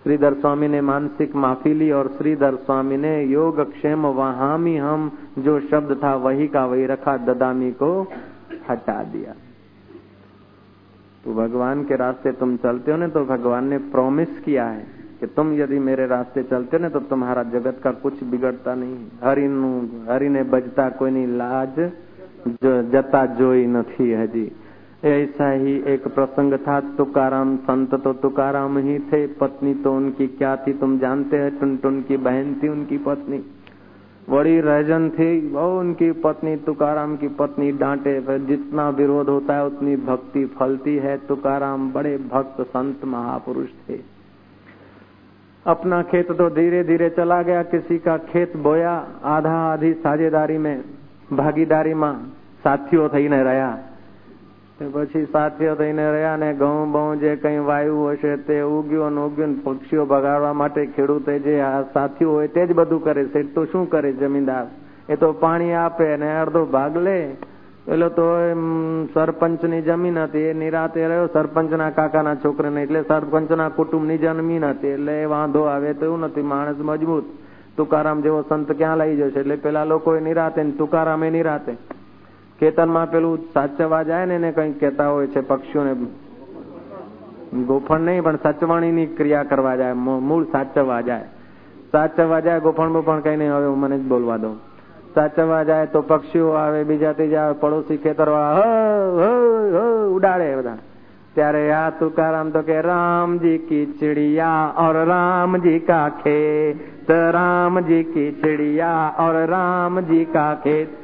श्रीधर स्वामी ने मानसिक माफ़ी ली और श्रीधर स्वामी ने, योग क्षेम वहामी हम, जो शब्द था वही का वही रखा, ददामी को हटा दिया। तो भगवान के रास्ते तुम चलते हो ना तो भगवान ने प्रॉमिस किया है। कि तुम यदि मेरे रास्ते चलते ना तो तुम्हारा जगत का कुछ बिगड़ता नहीं। हरि हरि ने बजता कोई नहीं, लाज जो जता जोई नहीं है जी। ऐसा ही एक प्रसंग था, तुकाराम संत तो तुकाराम ही थे, पत्नी तो उनकी क्या थी, तुम जानते हैं टुन टुन की बहन थी उनकी पत्नी। बड़ी रहजन थी, वो उनकी पत्नी, तुकाराम की पत्नी डांटे जितना विरोध होता है, उतनी भक्ति फलती है। तुकाराम बड़े भक्त, संत, महापुरुष थे। अपना खेत तो धीरे धीरे चला गया किसी का खेत बोया આધા આધી સાજેદારી में ભાગીદારીમાં સાથીઓ થઈને રહ્યા પછી સાથીઓ થઈને રહ્યા ને ઘઉં બહુ જે કઈ વાયુ હશે તે ઉગ્યું અને ઉગ્યું પક્ષીઓ બગાડવા માટે ખેડૂતે જે આ સાથીઓ હોય તે જ બધું કરે છે તો શું કરે જમીનદાર એ તો પાણી આપે ને અડધો ભાગ લે પેલો તો સરપંચની જમીન હતી એ નિરાતે રહ્યો, સરપંચના કાકાના છોકરાને એટલે સરપંચના કુટુંબની જમીન હતી, એટલે વાંધો આવે તો એવું નથી, માણસ મજબૂત. તુકારામ જેવો સંત ક્યાં લઈ જશે? એટલે પેલા લોકો નિરાતે તુકારામ એ નિરાતે ખેતરમાં પેલું સાચવા જાય ને એને કંઈક કેતા હોય છે પક્ષીઓને. ગોફણ નહીં, પણ સાચવાણીની ક્રિયા કરવા જાય મૂળ સાચવા જાય. સાચવવા જાય ગોફણ બોફણ કઈ નહીં, હવે મને જ બોલવા દઉં. સાચવવા જાય તો પક્ષીઓ આવે બીજા ત્રીજા પડોશી ખેતરવાળા ઉડાડે બધા ત્યારે આ તુકારામ તો કે રામજી કી ચિડિયા और રામજી કા ખેત રામજી કી ચિડિયા और રામજી કા ખેત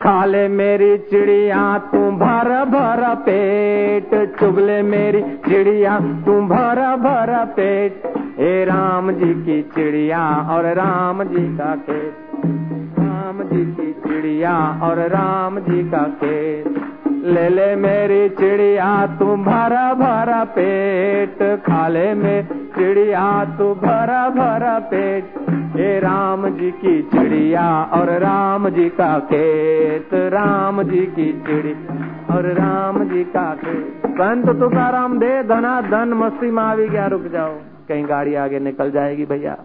खाले मेरी चिड़िया तू भर भर पेट चुगले मेरी चिड़िया तू भर भर पेट हे राम जी की चिड़िया और राम जी का खेत राम जी की चिड़िया और राम जी का खेत ले ले मेरी चिड़िया, तू भरा भरा पेट। खा ले में चिड़िया, तू भरा भरा पेट। ये राम जी की चिड़िया और राम जी का खेत राम जी की चिड़िया और राम जी का खेत संत तुकार दे धना धन मस्ती में आ भी गया, रुक जाओ। कहीं गाड़ी आगे निकल जाएगी भैया।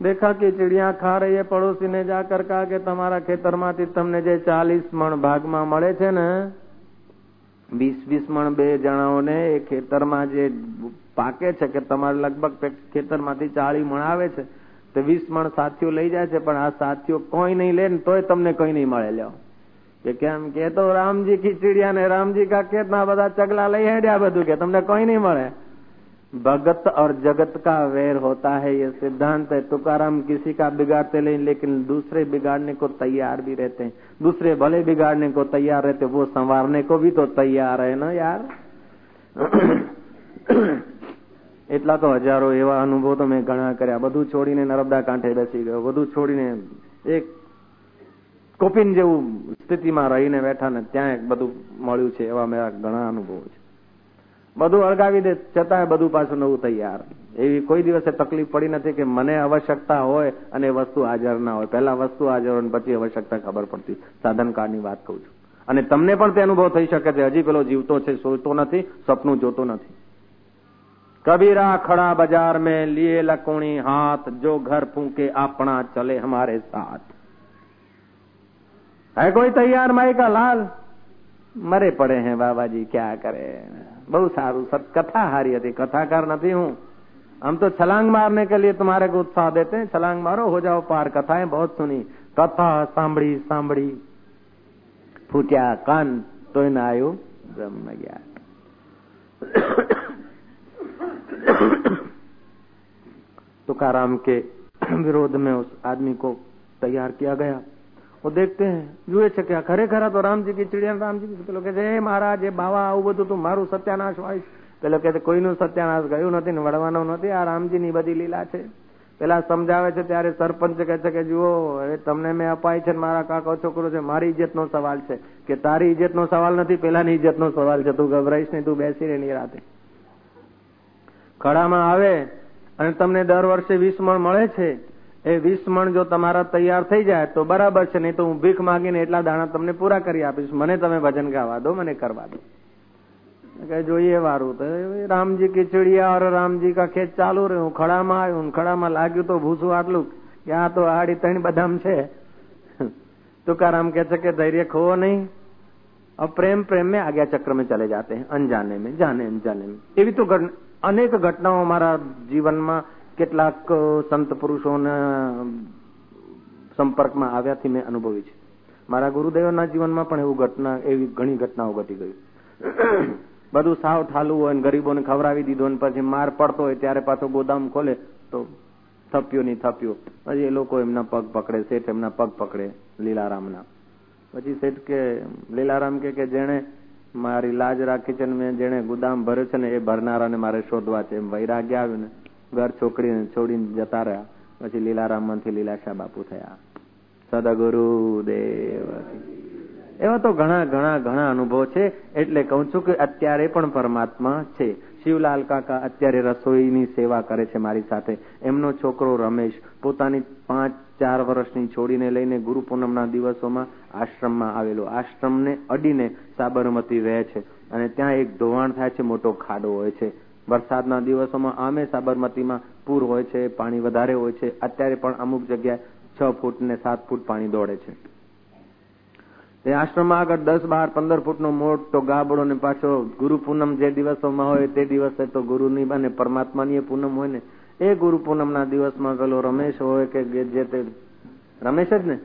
દેખા કે ચીડિયા ખા રહી પડોશીને જાકર કહા કે તમારા ખેતરમાંથી તમને જે ચાલીસ મણ ભાગમાં મળે છે ને, વીસ વીસ મણ બે જણાઓને એ ખેતરમાં જે પાકે છે કે તમારે લગભગ ખેતરમાંથી ચાળી મણ આવે છે, તો વીસ મણ સાથીઓ લઈ જાય છે, પણ આ સાથીઓ કોઈ નહીં લે ને તોય તમને કઈ નહીં મળે, લ્યો. કે કેમ કે તો રામજી ખીચડીયા ને રામજી કા ખેતના બધા ચગલા લઈ હેડ્યા બધું કે તમને કોઈ નહીં મળે. भगत और जगत का वैर होता है ये सिद्धांत है तुकाराम किसी का बिगाड़ते नहीं लेकिन दूसरे बिगाड़ने को तैयार भी रहते हैं दूसरे भले बिगाड़ने को तैयार रहते वो संवारने को भी तो तैयार है ना यार એટલા તો હજારો એવા અનુભવ તો મેં ઘણા કર્યા બધું છોડીને નર્મદા કાંઠે બેસી ગયો બધું છોડીને એક કોપિન જેવું સ્થિતિમાં રહીને બેઠા ને ત્યાં બધું મળ્યું છે એવા મેરા ઘણા અનુભવો છે બધું અળગાવી દે, છતાં બધું પાછું નવું તૈયાર. એવી કોઈ દિવસે તકલીફ પડી નથી કે મને આવશ્યકતા હોય અને વસ્તુ હાજર ના હોય. પહેલા વસ્તુ હાજર હોય પછી આવશ્યકતા ખબર પડતી. સાધન કાળની વાત કહું છું. અને તમને પણ તે અનુભવ થઈ શકે છે. હજી પેલો જીવતો છે સોચતો નથી, સપનું જોતો નથી. કબીરા ખડા બજાર મેં લીએ લકુણી હાથ, જો ઘર ફૂંકે આપણા ચલે હમારે સાથ. હે કોઈ તૈયાર માયકા લાલ? मरे पड़े हैं बाबा जी, क्या करे? बहुत सारू સારું कथा हारी कथा कर नती हूँ। हम तो छलांग मारने के लिए तुम्हारे को उत्साह देते हैं। छलांग मारो, हो जाओ पार। कथाएँ बहुत सुनी। कथा सांभड़ी सांभड़ी। फूटिया कान तो इन आयु ब्रह्म ज्ञान तुकाराम के विरोध में उस आदमी को तैयार किया गया। वो देखते हैं જુએ છે કે આ ખરેખર તો રામજી કી ચિડિયા રામજી પેલો કે હે મહારાજ એ બાવા આવું બધું તું મારું સત્યાનાશ હોય પેલો કે કોઈનું સત્યાનાશ ગયું નથી ને વળવાનું નથી આ રામજીની બધી લીલા છે પેલા સમજાવે છે ત્યારે સરપંચ કહે છે કે જુઓ હવે તમને મેં અપાય છે મારા કાકો છોકરો છે મારી ઇજ્જતનો સવાલ છે કે તારી ઇજ્જતનો સવાલ નથી પેલાની ઇજ્જતનો સવાલ છે તું ગભરાઈશ નહીં તું બેસી રહે રાતે ખડામાં આવે અને તમને દર વર્ષે વીસ મણ મળે છે એ વીસ મણ જો તમારા તૈયાર થઈ જાય તો બરાબર છે નહીં તો હું ભીખ માંગીને એટલા દાણા તમને પૂરા કરી આપીશ મને તમે ભજન ગાવા દો મને કરવા દો કે જોઈએ વારું તો રામજી કી ચીડિયા और રામજી કા ખેત ચાલુ રહ્યું ખડામાં આવ્યું ખડામાં લાગ્યું તો ભૂસું આટલું કે આ તો આડી ત્રણ બદામ છે तुकाराम कहते કે धैर्य खो नहीं अब प्रेम प्रेम में आज्ञा चक्र में चले जाते हैं अनजाने में जाने अनजाने में એવી તો અનેક ઘટનાઓ મારા જીવનમાં કેટલાક સંત પુરુષોના સંપર્કમાં આવ્યાથી મેં અનુભવી છે. મારા ગુરુદેવના જીવનમાં પણ એવું ઘટના, એવી ઘણી ઘટનાઓ ઘટી ગઈ. બધું સાવ ઠાલું હોય ગરીબોને ખવડાવી દીધો ને પછી માર પડતો હોય ત્યારે પાછો ગોદામ ખોલે તો થપ્યો નહીં થપ્યો. પછી એ લોકો એમના પગ પકડે, શેઠ એમના પગ પકડે લીલારામના. પછી શેઠ કે, લીલારામ કે જેણે મારી લાજ રાખી છે મેં જેણે ગુદામ ભર્યો છે ને એ ભરનારાને મારે શોધવા છે. એમ વૈરાગ્ય આવ્યું ને ઘર છોકરીને છોડીને જતા રહ્યા. પછી લીલારામમાંથી લીલાશા બાપુ થયા. સદગુરુ દેવ. એવા તો ઘણા ઘણા ઘણા અનુભવ છે. એટલે કહું છું કે અત્યારે પણ પરમાત્મા છે. શિવલાલ કાકા અત્યારે રસોઈની સેવા કરે છે મારી સાથે. એમનો છોકરો રમેશ પોતાની પાંચ, ચાર વર્ષની છોડીને લઈને ગુરુ પૂનમના દિવસોમાં આશ્રમમાં આવેલો. આશ્રમને અડીને સાબરમતી રહે છે. અને ત્યાં એક ધોવાણ થાય છે, મોટો ખાડો હોય છે. વરસાદના દિવસોમાં આમે સાબરમતીમાં પૂર હોય છે, પાણી વધારે હોય છે. અત્યારે પણ અમુક જગ્યાએ છ ફૂટ ને સાત ફૂટ પાણી દોડે છે. એ આશ્રમમાં આગળ દસ, બાર, પંદર ફૂટનો મોટો ગાબડો ને પાછો ગુરુ પૂનમ જે દિવસોમાં હોય તે દિવસે તો ગુરુની અને પરમાત્માની પૂનમ હોય ને, એ ગુરુ પૂનમના દિવસમાં પેલો રમેશ હોય કે જે તે રમેશ જ ને?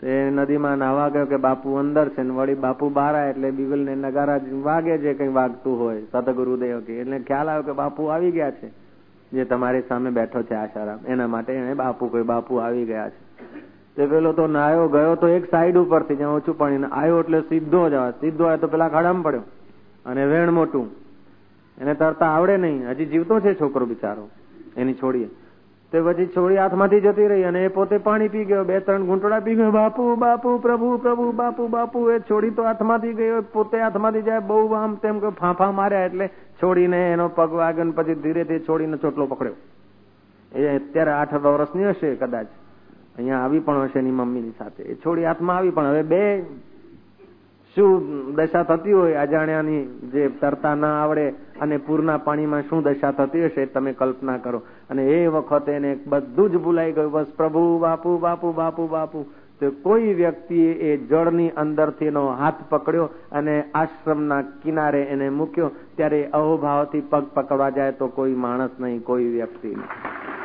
તે નદીમાં નાવા ગયો કે બાપુ અંદર છે ને વળી બાપુ બહાર એટલે બિગલ ને નગારા વાગે જે કઈ વાગતું હોય સતગુરુદેવ કે. એટલે ખ્યાલ આવ્યો કે બાપુ આવી ગયા છે. જે તમારી સામે બેઠો છે આશારામ એના માટે એને બાપુ કોઈ બાપુ આવી ગયા છે. તે પેલો તો નાયો ગયો તો એક સાઈડ ઉપરથી, જ્યાં ઓછું પાણી આવ્યો એટલે સીધો જ આવે. સીધો આવે તો પેલા ખાડામાં પડ્યો. અને વેણ મોટું. એને તરતા આવડે નહીં. હજી જીવતો છે છોકરો બિચારો. એની છોડીએ. તે પછી છોડી હાથમાંથી જતી રહી અને એ પોતે પાણી પી ગયો. બે ત્રણ ઘૂંટડા પી ગયો. બાપુ બાપુ, પ્રભુ પ્રભુ, બાપુ બાપુ, એ છોડી તો હાથમાંથી ગયો પોતે હાથમાંથી જાય બહુ આમ તેમ કે ફાંફા માર્યા એટલે છોડીને એનો પગ વાગ્યો પછી ધીરેથી છોડીને ચોટલો પકડ્યો. એ અત્યારે આઠ વર્ષની હશે કદાચ. અહીંયા આવી પણ હશે એની મમ્મીની સાથે. એ છોડી હાથમાં આવી પણ હવે બે શું દશા થતી હોય, અજાણ્યાની જે તરતા ના આવડે અને પૂરના પાણીમાં શું દશા થતી હશે તમે કલ્પના કરો. અને એ વખતે એને બધું જ ભૂલાઈ ગયું. બસ પ્રભુ, બાપુ બાપુ બાપુ બાપુ. તો કોઈ વ્યક્તિએ એ જળની અંદરથી એનો હાથ પકડ્યો અને આશ્રમના કિનારે એને મૂક્યો. ત્યારે અહોભાવથી પગ પકડવા જાય તો કોઈ માણસ નહીં, કોઈ વ્યક્તિ નહીં.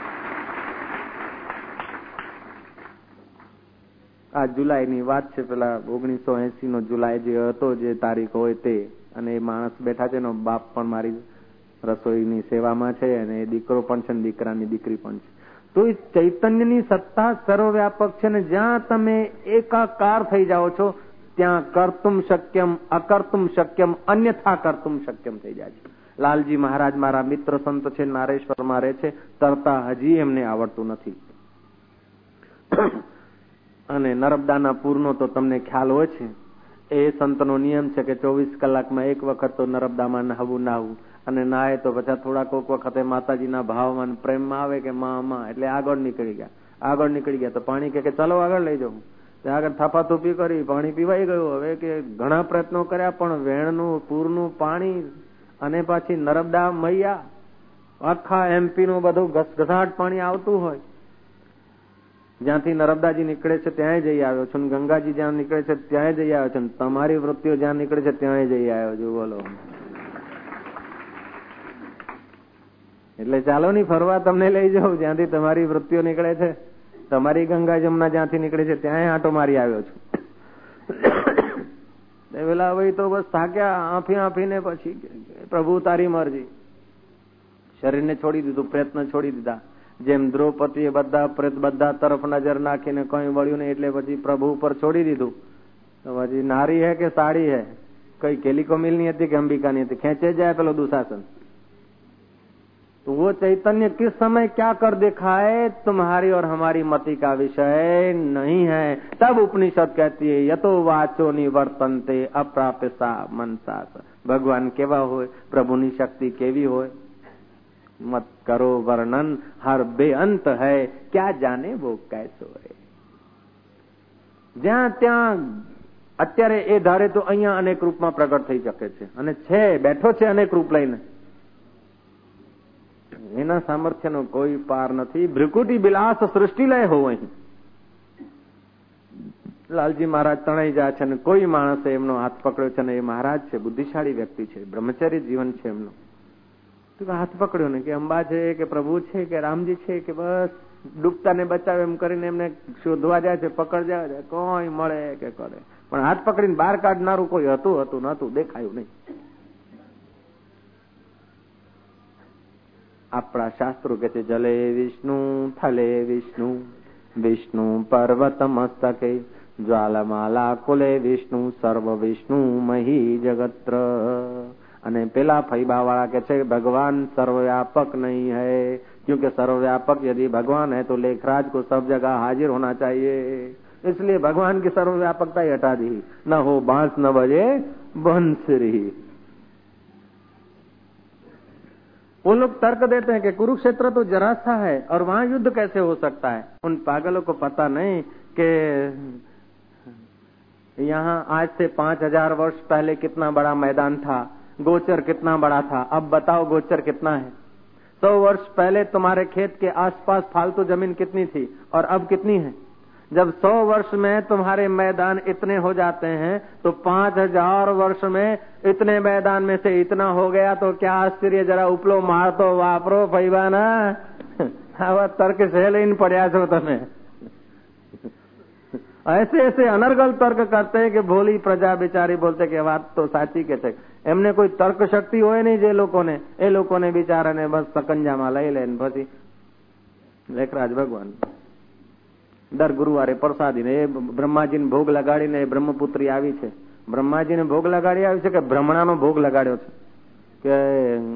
આ જુલાઈની વાત છે, પેલા ઓગણીસો એસી નો જુલાઈ જે હતો, જે તારીખ હોય તે. અને એ માણસ બેઠા છે, એનો બાપ પણ મારી રસોઈની સેવામાં છે અને એ દીકરો પણ છે દીકરાની દીકરી પણ છે. તો એ ચૈતન્યની સત્તા સર્વવ્યાપક છે ને જ્યાં તમે એકાકાર થઈ જાઓ છો, ત્યાં કરતુમ શક્યમ, અકર્તુમ શક્યમ, અન્યથા કરતુમ શક્યમ થઈ જાય છે. લાલજી મહારાજ મારા મિત્ર સંત છે, નારેશ્વરમાં રહે છે, તરતા હજી એમને આવડતું નથી. અને નર્મદાના પૂરનો તો તમને ખ્યાલ હોય છે. એ સંતનો નિયમ છે કે ચોવીસ કલાકમાં એક વખત તો નર્મદામાં નહાવું, નાહવું. અને નાહે તો પછી થોડા કોક વખતે માતાજીના ભાવમાં પ્રેમમાં આવે કે માં માં, એટલે આગળ નીકળી ગયા. આગળ નીકળી ગયા તો પાણી કે ચાલો આગળ લઈ જાઉં. આગળ થાપાથુપી કરી, પાણી પીવાઈ ગયું. હવે કે ઘણા પ્રયત્નો કર્યા પણ વેણનું, પૂરનું પાણી અને પાછી નર્મદા મૈયા, આખા એમપી નું બધું ઘસઘસાટ પાણી આવતું હોય. જ્યાંથી નર્મદાજી નીકળે છે ત્યાં જઈ આવ્યો છું ગંગાજી જ્યાં નીકળે છે ત્યાં જઈ આવ્યો છું તમારી વૃત્તિઓ જ્યાં નીકળે છે ત્યાં જઈ આવ્યો છું. બોલો. એટલે ચાલો ની ફરવા તમને લઈ જાઉં, જ્યાંથી તમારી વૃત્તિઓ નીકળે છે. તમારી ગંગા જમના જ્યાંથી નીકળે છે ત્યાં આંટો મારી આવ્યો છું. પેલા ભાઈ તો બસ થાક્યા, આંફી આંફીને પછી પ્રભુ તારી મરજી. શરીરને છોડી દીધું, પ્રયત્ન છોડી દીધા. જેમ દ્રૌપદીએ બધા પ્રેત બધા તરફ નજર નાખીને કઈ વળ્યું નહીં એટલે પછી પ્રભુ ઉપર છોડી દીધું તો પછી નારી હે કે સાડી હે કઈ કેલિકોમિલ ની હતી કે અંબિકાની હતી ખેંચે જાય પેલો દુશાસન तो वो चैतन्य किस समय क्या कर दिखाए तुम्हारी और हमारी मति का विषय नहीं है तब उपनिषद कहती है यतो वाचो નિવર્તનતે અપ્રાપ્ય સા મનસા ભગવાન કેવા હોય પ્રભુની શક્તિ કેવી હોય मत करो वर्णन हर बेअंत है क्या जाने वो कैसो है જ્યાં ત્યાં અત્યારે એ ધારે તો અહીંયા અનેક રૂપમાં પ્રગટ થઈ શકે છે અને છે બેઠો છે અનેક રૂપ લઈને એના સામર્થ્યનો કોઈ પાર નથી ભ્રિકુટી બિલાસ સૃષ્ટિલય હોવ અહીં લાલજી મહારાજ તણાઈ જાય છે અને કોઈ માણસે એમનો હાથ પકડ્યો છે અને એ મહારાજ છે બુદ્ધિશાળી વ્યક્તિ છે બ્રહ્મચર્ય જીવન છે એમનું હાથ પકડ્યો ને કે અંબા છે કે પ્રભુ છે કે રામજી છે કે બસ ડૂબતાને બચાવે એમ કરીને એમને શોધવા જાય છે, પકડ જાય કોઈ મળે કે કરે. પણ હાથ પકડીને બહાર કાઢનારું કોઈ હતું હતું નતું દેખાયું નહીં. આપણા શાસ્ત્રો કે છે, જલે વિષ્ણુ, થલે વિષ્ણુ વિષ્ણુ પર્વત મસ્તકે, જ્વાલમાલા કુલે વિષ્ણુ, સર્વ વિષ્ણુ મહી જગત્ર. અને પેલા ફૈબા वाला કે છે भगवान सर्वव्यापक नहीं है क्योंकि सर्वव्यापक यदि भगवान है तो लेखराज को सब जगह हाजिर होना चाहिए इसलिए भगवान की सर्वव्यापकता ही हटा दी न हो बांस न बजे बंसरी वो लोग तर्क देते हैं कि कुरुक्षेत्र तो जरा सा है और वहां युद्ध कैसे हो सकता है उन पागलों को पता नहीं कि यहाँ आज से पांच हजार वर्ष पहले कितना बड़ा मैदान था गोचर कितना बड़ा था अब बताओ गोचर कितना है सौ वर्ष पहले तुम्हारे खेत के आसपास फालतू जमीन कितनी थी और अब कितनी है जब सौ वर्ष में तुम्हारे मैदान इतने हो जाते हैं तो पांच हजार वर्ष में इतने मैदान में से इतना हो गया तो क्या आश्चर्य जरा उपलो मार तो वापरो पैबाना આવા તર્ક છે લઈને પડ્યા છો તમે ऐसे ऐसे अनर्गल तर्क करते हैं कि भोली प्रजा बिचारी बोलते કે વાત તો સાચી કે છે એમને કોઈ તર્ક શક્તિ હોય નહીં જે લોકોને. એ લોકોને બિચારાને બસ સકંજામાં લઈ લે ને પછી લેખરાજ ભગવાન. દર ગુરુવારે પ્રસાદીને, એ બ્રહ્માજીને ભોગ લગાડીને એ બ્રહ્મપુત્રી આવી છે. બ્રહ્માજીને ભોગ લગાડી આવી છે કે બ્રહ્મણાનો ભોગ લગાડ્યો છે? કે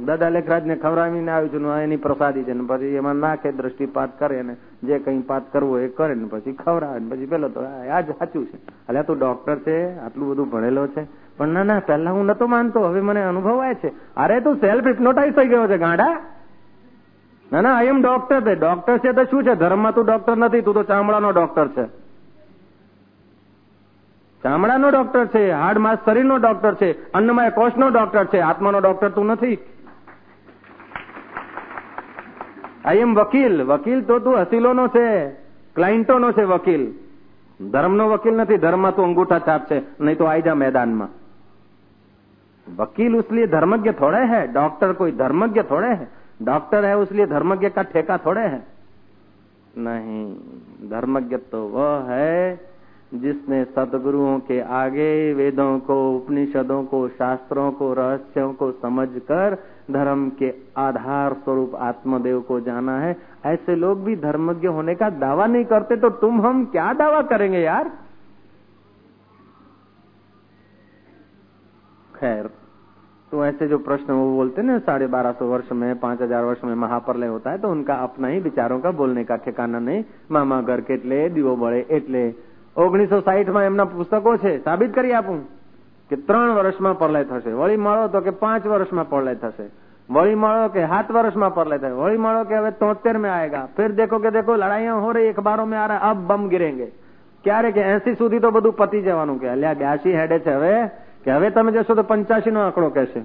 દાદા લેખરાજને ખવડાવીને આવ્યું છું એની પ્રસાદી છે ને પછી એમાં નાખે, દ્રષ્ટિપાત કરે ને જે કઈ પાત કરવો એ કરે ને પછી ખવડાવે ને પછી પેલો તો આ જ સાચું છે. એટલે તું ડોક્ટર છે, આટલું બધું ભણેલો છે. પણ ના ના પહેલા હું નતો માનતો હવે મને અનુભવાય છે અરે તું સેલ્ફ હિપ્નોટાઇઝ થઈ ગયો છે ગાંડા ના ના આઈ એમ ડોક્ટર છે ડોક્ટર છે તો શું છે ધર્મમાં તું ડોક્ટર નથી તું તો ચામડાનો ડોક્ટર છે ચામડાનો ડોક્ટર છે હાડ માસ શરીરનો ડોક્ટર છે અન્નમય કોષનો ડોક્ટર છે આત્માનો ડોક્ટર તું નથી આઈ એમ વકીલ વકીલ તો તું હસીલોનો છે ક્લાયન્ટોનો છે વકીલ ધર્મનો વકીલ નથી ધર્મમાં તું અંગૂઠા છાપ છે નહીં તો આઈ જા મેદાનમાં वकील उसलिए धर्मज्ञ थोड़े है, डॉक्टर कोई धर्मज्ञ थोड़े है, डॉक्टर है उसलिए धर्मज्ञ का ठेका थोड़े है। नहीं, धर्मज्ञ तो वह है जिसने सदगुरुओं के आगे वेदों को, उपनिषदों को, शास्त्रों को, रहस्यों को समझकर धर्म के आधार स्वरूप आत्मदेव को जाना है। ऐसे लोग भी धर्मज्ञ होने का दावा नहीं करते तो तुम हम क्या दावा करेंगे यार? खैर तो ऐसे जो प्रश्न वो बोलते ना साढ़े बारह सौ वर्ष में पांच हजार वर्ष में महाप्रलय होता है तो उनका अपना ही विचारों का बोलने का ठिकाना नहीं मामा घर के दीवो बड़े एटले ઓગણીસો સાહીઠમાં એમના પુસ્તકો છે સાબિત કરી આપું કે ત્રણ વર્ષમાં પ્રલય થશે વળી મળો તો કે પાંચ વર્ષમાં પ્રલય થશે वही मरो के हाथ वर्ष में पर लेते वही मरो के હવે તોતેર में आएगा फिर देखो કે देखो લડાઈઓ हो रही अखबारों में आ रहा है अब बम गिरेंगे ક્યારે કે એસી સુધી તો બધું પતી જવાનું કે અલ્યા બ્યાસી હેડે છે હવે કે હવે તમે જશો તો પંચ્યાસી નો આંકડો કહેશે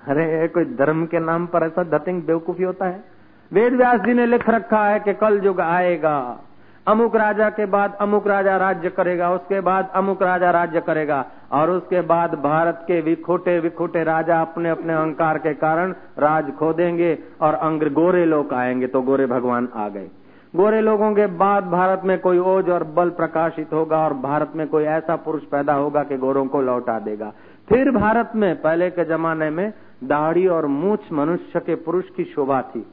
अरे कोई धर्म के नाम पर ऐसा धतिंग बेवकूफी होता है वेद व्यास जी ने लिख रखा है कि कल युग आएगा अमुक राजा के बाद अमुक राजा राज्य करेगा उसके बाद अमुक राजा राज्य करेगा और उसके बाद भारत के विखोटे विखोटे राजा अपने अपने अहंकार के कारण राज खो देंगे और अंग्र गोरे लोग आएंगे तो गोरे भगवान आ गए गोरे लोगों के बाद भारत में कोई ओज और बल प्रकाशित होगा और भारत में कोई ऐसा पुरुष पैदा होगा कि गोरों को लौटा देगा। फिर भारत में, पहले के जमाने में, दाढ़ी और मूछ मनुष्य के पुरुष की शोभा थी।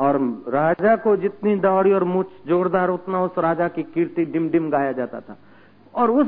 और राजा को जितनी दाढ़ी और मूछ जोरदार, उतना उस राजा की कीर्ति डिम डिम गाया जाता था। और उस